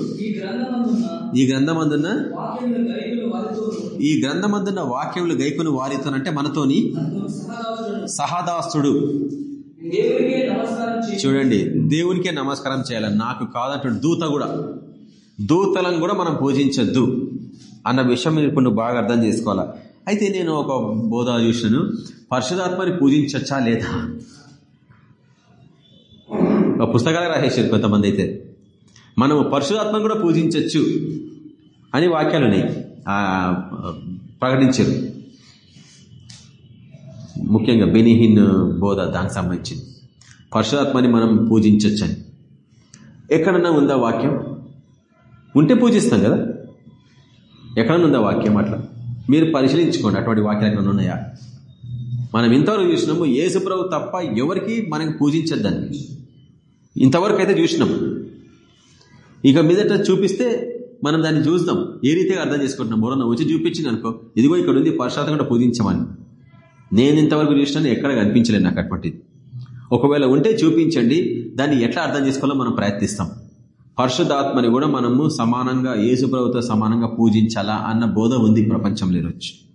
ఈ గ్రంథమందున్న ఈ గ్రంథమందున్న వాక్యముల గైకును వారితోనంటే మనతోని సహదాస్తుడు చూడండి దేవునికే నమస్కారం చేయాలి. నాకు కాదంటాడు దూత కూడా. దూతలను కూడా మనం పూజించొద్దు అన్న విషయం మీరు ఇప్పుడు నువ్వు బాగా అర్థం చేసుకోవాలా? అయితే నేను ఒక బోధ చూసినాను పరిశుధాత్మని పూజించచ్చా లేదా? ఒక పుస్తకాలు రాసేసారు కొంతమంది అయితే. మనము పరిశుధాత్మను కూడా పూజించవచ్చు అని వాక్యాలు ఉన్నాయి. ప్రకటించారు. ముఖ్యంగా బెనిహిన్ బోధ దానికి సంబంధించింది. పరశురాత్మని మనం పూజించవచ్చని ఎక్కడన్నా ఉందా వాక్యం? ఉంటే పూజిస్తాం కదా? ఎక్కడన్నా ఉందా వాక్యం అట్లా? మీరు పరిశీలించుకోండి అటువంటి వాక్యాలు ఎక్కడ ఉన్నాయా? మనం ఇంతవరకు చూసినాము ఏసుప్రభు తప్ప ఎవరికి మనం పూజించద్దని ఇంతవరకు అయితే చూసినాం ఇక మీదట చూపిస్తే మనం దాన్ని చూస్తాం ఏ రీతిగా అర్థం చేసుకుంటున్నాం? ఎవరన్నా వచ్చి చూపించింది అనుకో ఇదిగో ఇక్కడ ఉంది పరశాతం కూడా పూజించమని. నేను ఇంతవరకు చూసినాను ఎక్కడ కనిపించలేదు నాకు అటువంటిది. ఒకవేళ ఉంటే చూపించండి దాన్ని ఎట్లా అర్థం చేసుకోవాలో మనం ప్రయత్నిస్తాం. పరిశుద్ధాత్మని కూడా మనము సమానంగా ఏసుప్రభుతో సమానంగా పూజించాలా అన్న బోధ ఉంది ప్రపంచంలో ఈరోజు.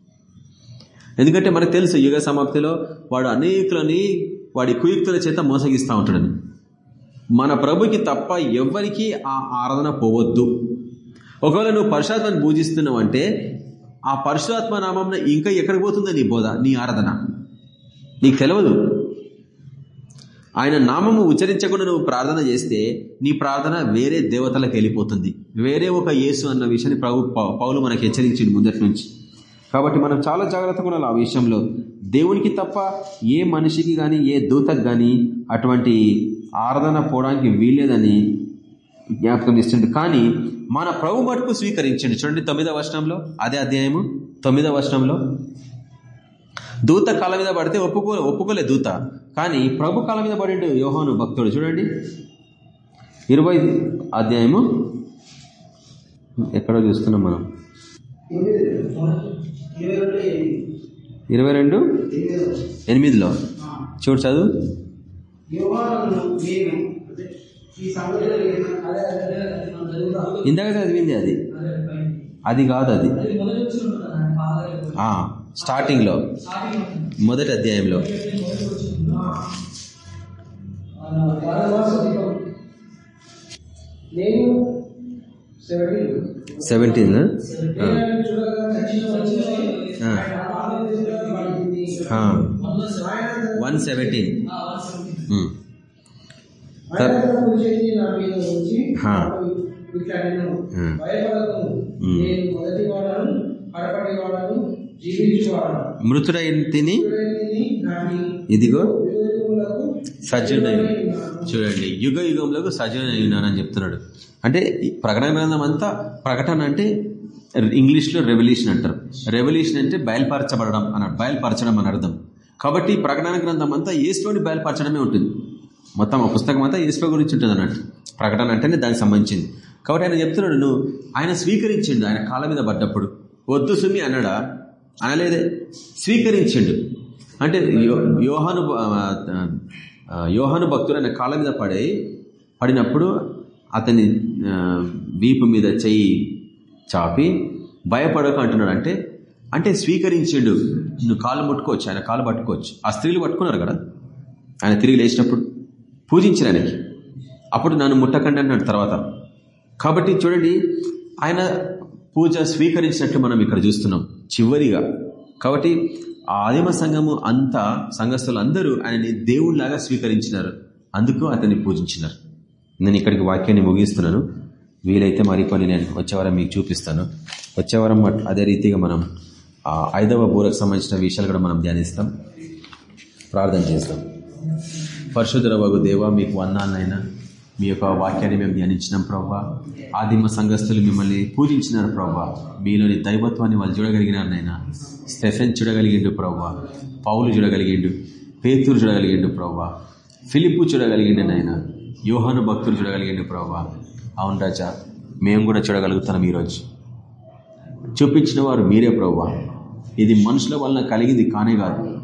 ఎందుకంటే మనకు తెలుసు యుగ సమాప్తిలో వాడు అనేకులని వాడి కుయుక్తుల చేత మోసగిస్తూ ఉంటాడని మన ప్రభుకి తప్ప ఎవ్వరికి ఆ ఆరాధన పోవద్దు. ఒకవేళ నువ్వు పరుషాత్మని పూజిస్తున్నావు అంటే ఆ పరశురాత్మ నామం ఇంకా ఎక్కడికి పోతుందో నీ బోధ నీ ఆరాధన. నీకు తెలియదు ఆయన నామము ఉచ్చరించకుండా నువ్వు ప్రార్థన చేస్తే నీ ప్రార్థన వేరే దేవతలకు వెళ్ళిపోతుంది. వేరే ఒక యేసు అన్న విషయాన్ని ప్రభు పౌలు మనకు హెచ్చరించింది ముందటి నుంచి. కాబట్టి మనం చాలా జాగ్రత్తగా ఉండాలి ఆ విషయంలో. దేవునికి తప్ప ఏ మనిషికి కానీ ఏ దూతకు కానీ అటువంటి ఆరాధన పోవడానికి వీల్లేదని జ్ఞాపకం ఇస్తుంది కానీ మన ప్రభు మటుకు స్వీకరించండి. చూడండి తొమ్మిదవ వర్షంలో అదే అధ్యాయము తొమ్మిదవ వర్షంలో దూత కాల మీద పడితే ఒప్పుకో ఒప్పుకోలే దూత. కానీ ప్రభు కాల మీద పడిండు యోహాను భక్తుడు. చూడండి. ఇరవై అధ్యాయము. ఎక్కడో చూస్తున్నాం మనం. ఇరవై రెండు? ఎనిమిదిలో. చూడు చదువు. ఇందాక చదివింది అది. అది కాదు అది. స్టార్టింగ్లో. మొదటి అధ్యాయంలో. నేను సెవెంటీన్ వన్ సెవెంటీన్ మృతుడైన తిని? ఇదిగో. ఉన్నాను. చూడండి యుగ యుగంలోకి సజీవనై ఉన్నానని చెప్తున్నాడు. అంటే ఈ ప్రకటన గ్రంథం అంతా ప్రకటన అంటే ఇంగ్లీష్లో రెవల్యూషన్ అంటారు. రెవల్యూషన్ అంటే బయలుపరచబడడం అన్నాడు. బయలుపరచడం అని అర్థం. కాబట్టి ప్రకటన గ్రంథం అంతా ఏసులోని బయలుపరచడమే ఉంటుంది. మొత్తం ఆ పుస్తకం అంతా ఏసులో గురించి ఉంటుంది అన్నట్టు. ప్రకటన అంటేనే దానికి సంబంధించింది. కాబట్టి ఆయన చెప్తున్నాడు నువ్వు ఆయన స్వీకరించిండు ఆయన కాళ్ళ మీద పడ్డప్పుడు. వద్దు సుమి అన్నాడా? అనలేదే. స్వీకరించిండు. అంటే యోహాను యోహాను భక్తుడు ఆయన కాళ్ళ మీద పడి పడినప్పుడు అతని వీపు మీద చెయ్యి చాపి భయపడక అంటున్నాడు. అంటే అంటే స్వీకరించిండు. నువ్వు కాళ్ళు ముట్టుకోవచ్చు ఆయన కాళ్ళు పట్టుకోవచ్చు. ఆ స్త్రీలు పట్టుకున్నారు కదా? ఆయన తిరిగి లేచినప్పుడు పూజించారు ఆయనకి. అప్పుడు నన్ను ముట్టకండి అన్నాడు తర్వాత. కాబట్టి చూడండి ఆయన పూజ స్వీకరించినట్లు మనం ఇక్కడ చూస్తున్నాం చివరిగా. కాబట్టి ఆ ఆదిమ సంఘము అంతా సంఘస్థులు అందరూ ఆయనని దేవుళ్ళాగా స్వీకరించినారు. అందుకు అతన్ని పూజించినారు. నేను ఇక్కడికి వాక్యాన్ని ముగిస్తున్నాను. వీలైతే మరి కొన్ని నేను వచ్చేవారం మీకు చూపిస్తాను. వచ్చేవారం అదే రీతిగా మనం ఐదవ బూరకు సంబంధించిన విషయాలు కూడా మనం ధ్యానిస్తాం. ప్రార్థన చేస్తాం. పరిశుద్ధర వగు దేవ మీకు వందాలైనా మీ యొక్క వాక్యాన్ని మేము ధ్యానించినాం ప్రభా ఆదిమ సంఘస్థులు మిమ్మల్ని పూజించినారు ప్రభా మీలోని దైవత్వాన్ని వాళ్ళు చూడగలిగినారు నైనా స్టెఫెన్ చూడగలిగిండు ప్రవ్వా పౌలు చూడగలిగిండు పేతురు చూడగలిగిండు ప్రవ్వా ఫిలిప్పు చూడగలిగిండు నాయన యోహాను భక్తులు చూడగలిగిండు ప్రవ్వా. అవును రాజా మేము కూడా చూడగలుగుతున్నాం ఈరోజు. చూపించిన వారు మీరే ప్రవ్వా. ఇది మనుషుల వలన కలిగింది కానే కాదు.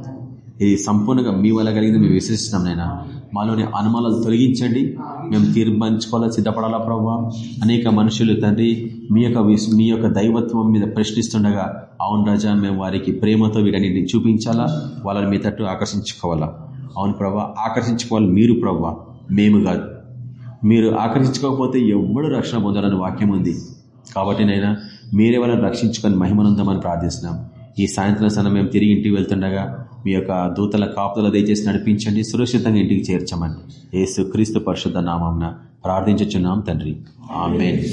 ఇది సంపూర్ణంగా మీ వల్ల కలిగింది మేము విశ్వసిస్తున్నాం నైనా మాలోని అనుమానాలు తొలగించండి. మేము తీర్మానించుకోవాలా సిద్ధపడాలా ప్రభావ అనేక మనుషులు తండ్రి మీ యొక్క మీ యొక్క దైవత్వం మీద ప్రశ్నిస్తుండగా అవును రాజా మేము వారికి ప్రేమతో వీటన్నిటిని చూపించాలా? వాళ్ళని మీ తట్టు ఆకర్షించుకోవాలా? అవును ప్రభా ఆకర్షించుకోవాలి మీరు ప్రభా. మేము కాదు. మీరు ఆకర్షించుకోకపోతే ఎవ్వడు రక్షణ పొందాలని వాక్యం ఉంది. కాబట్టి నైనా మీరే వాళ్ళని రక్షించుకొని మహిమనందమని ప్రార్థిస్తున్నాం. ఈ సాయంత్రం సన్న మేము తిరిగి ఇంటికి వెళ్తుండగా మీ యొక్క దూతల కాపుదల దయచేసి నడిపించండి సురక్షితంగా ఇంటికి చేర్చమని. ఏసు క్రీస్తు పరిశుద్ధ నామంన ప్రార్థించుచున్నాం తండ్రి. ఆమె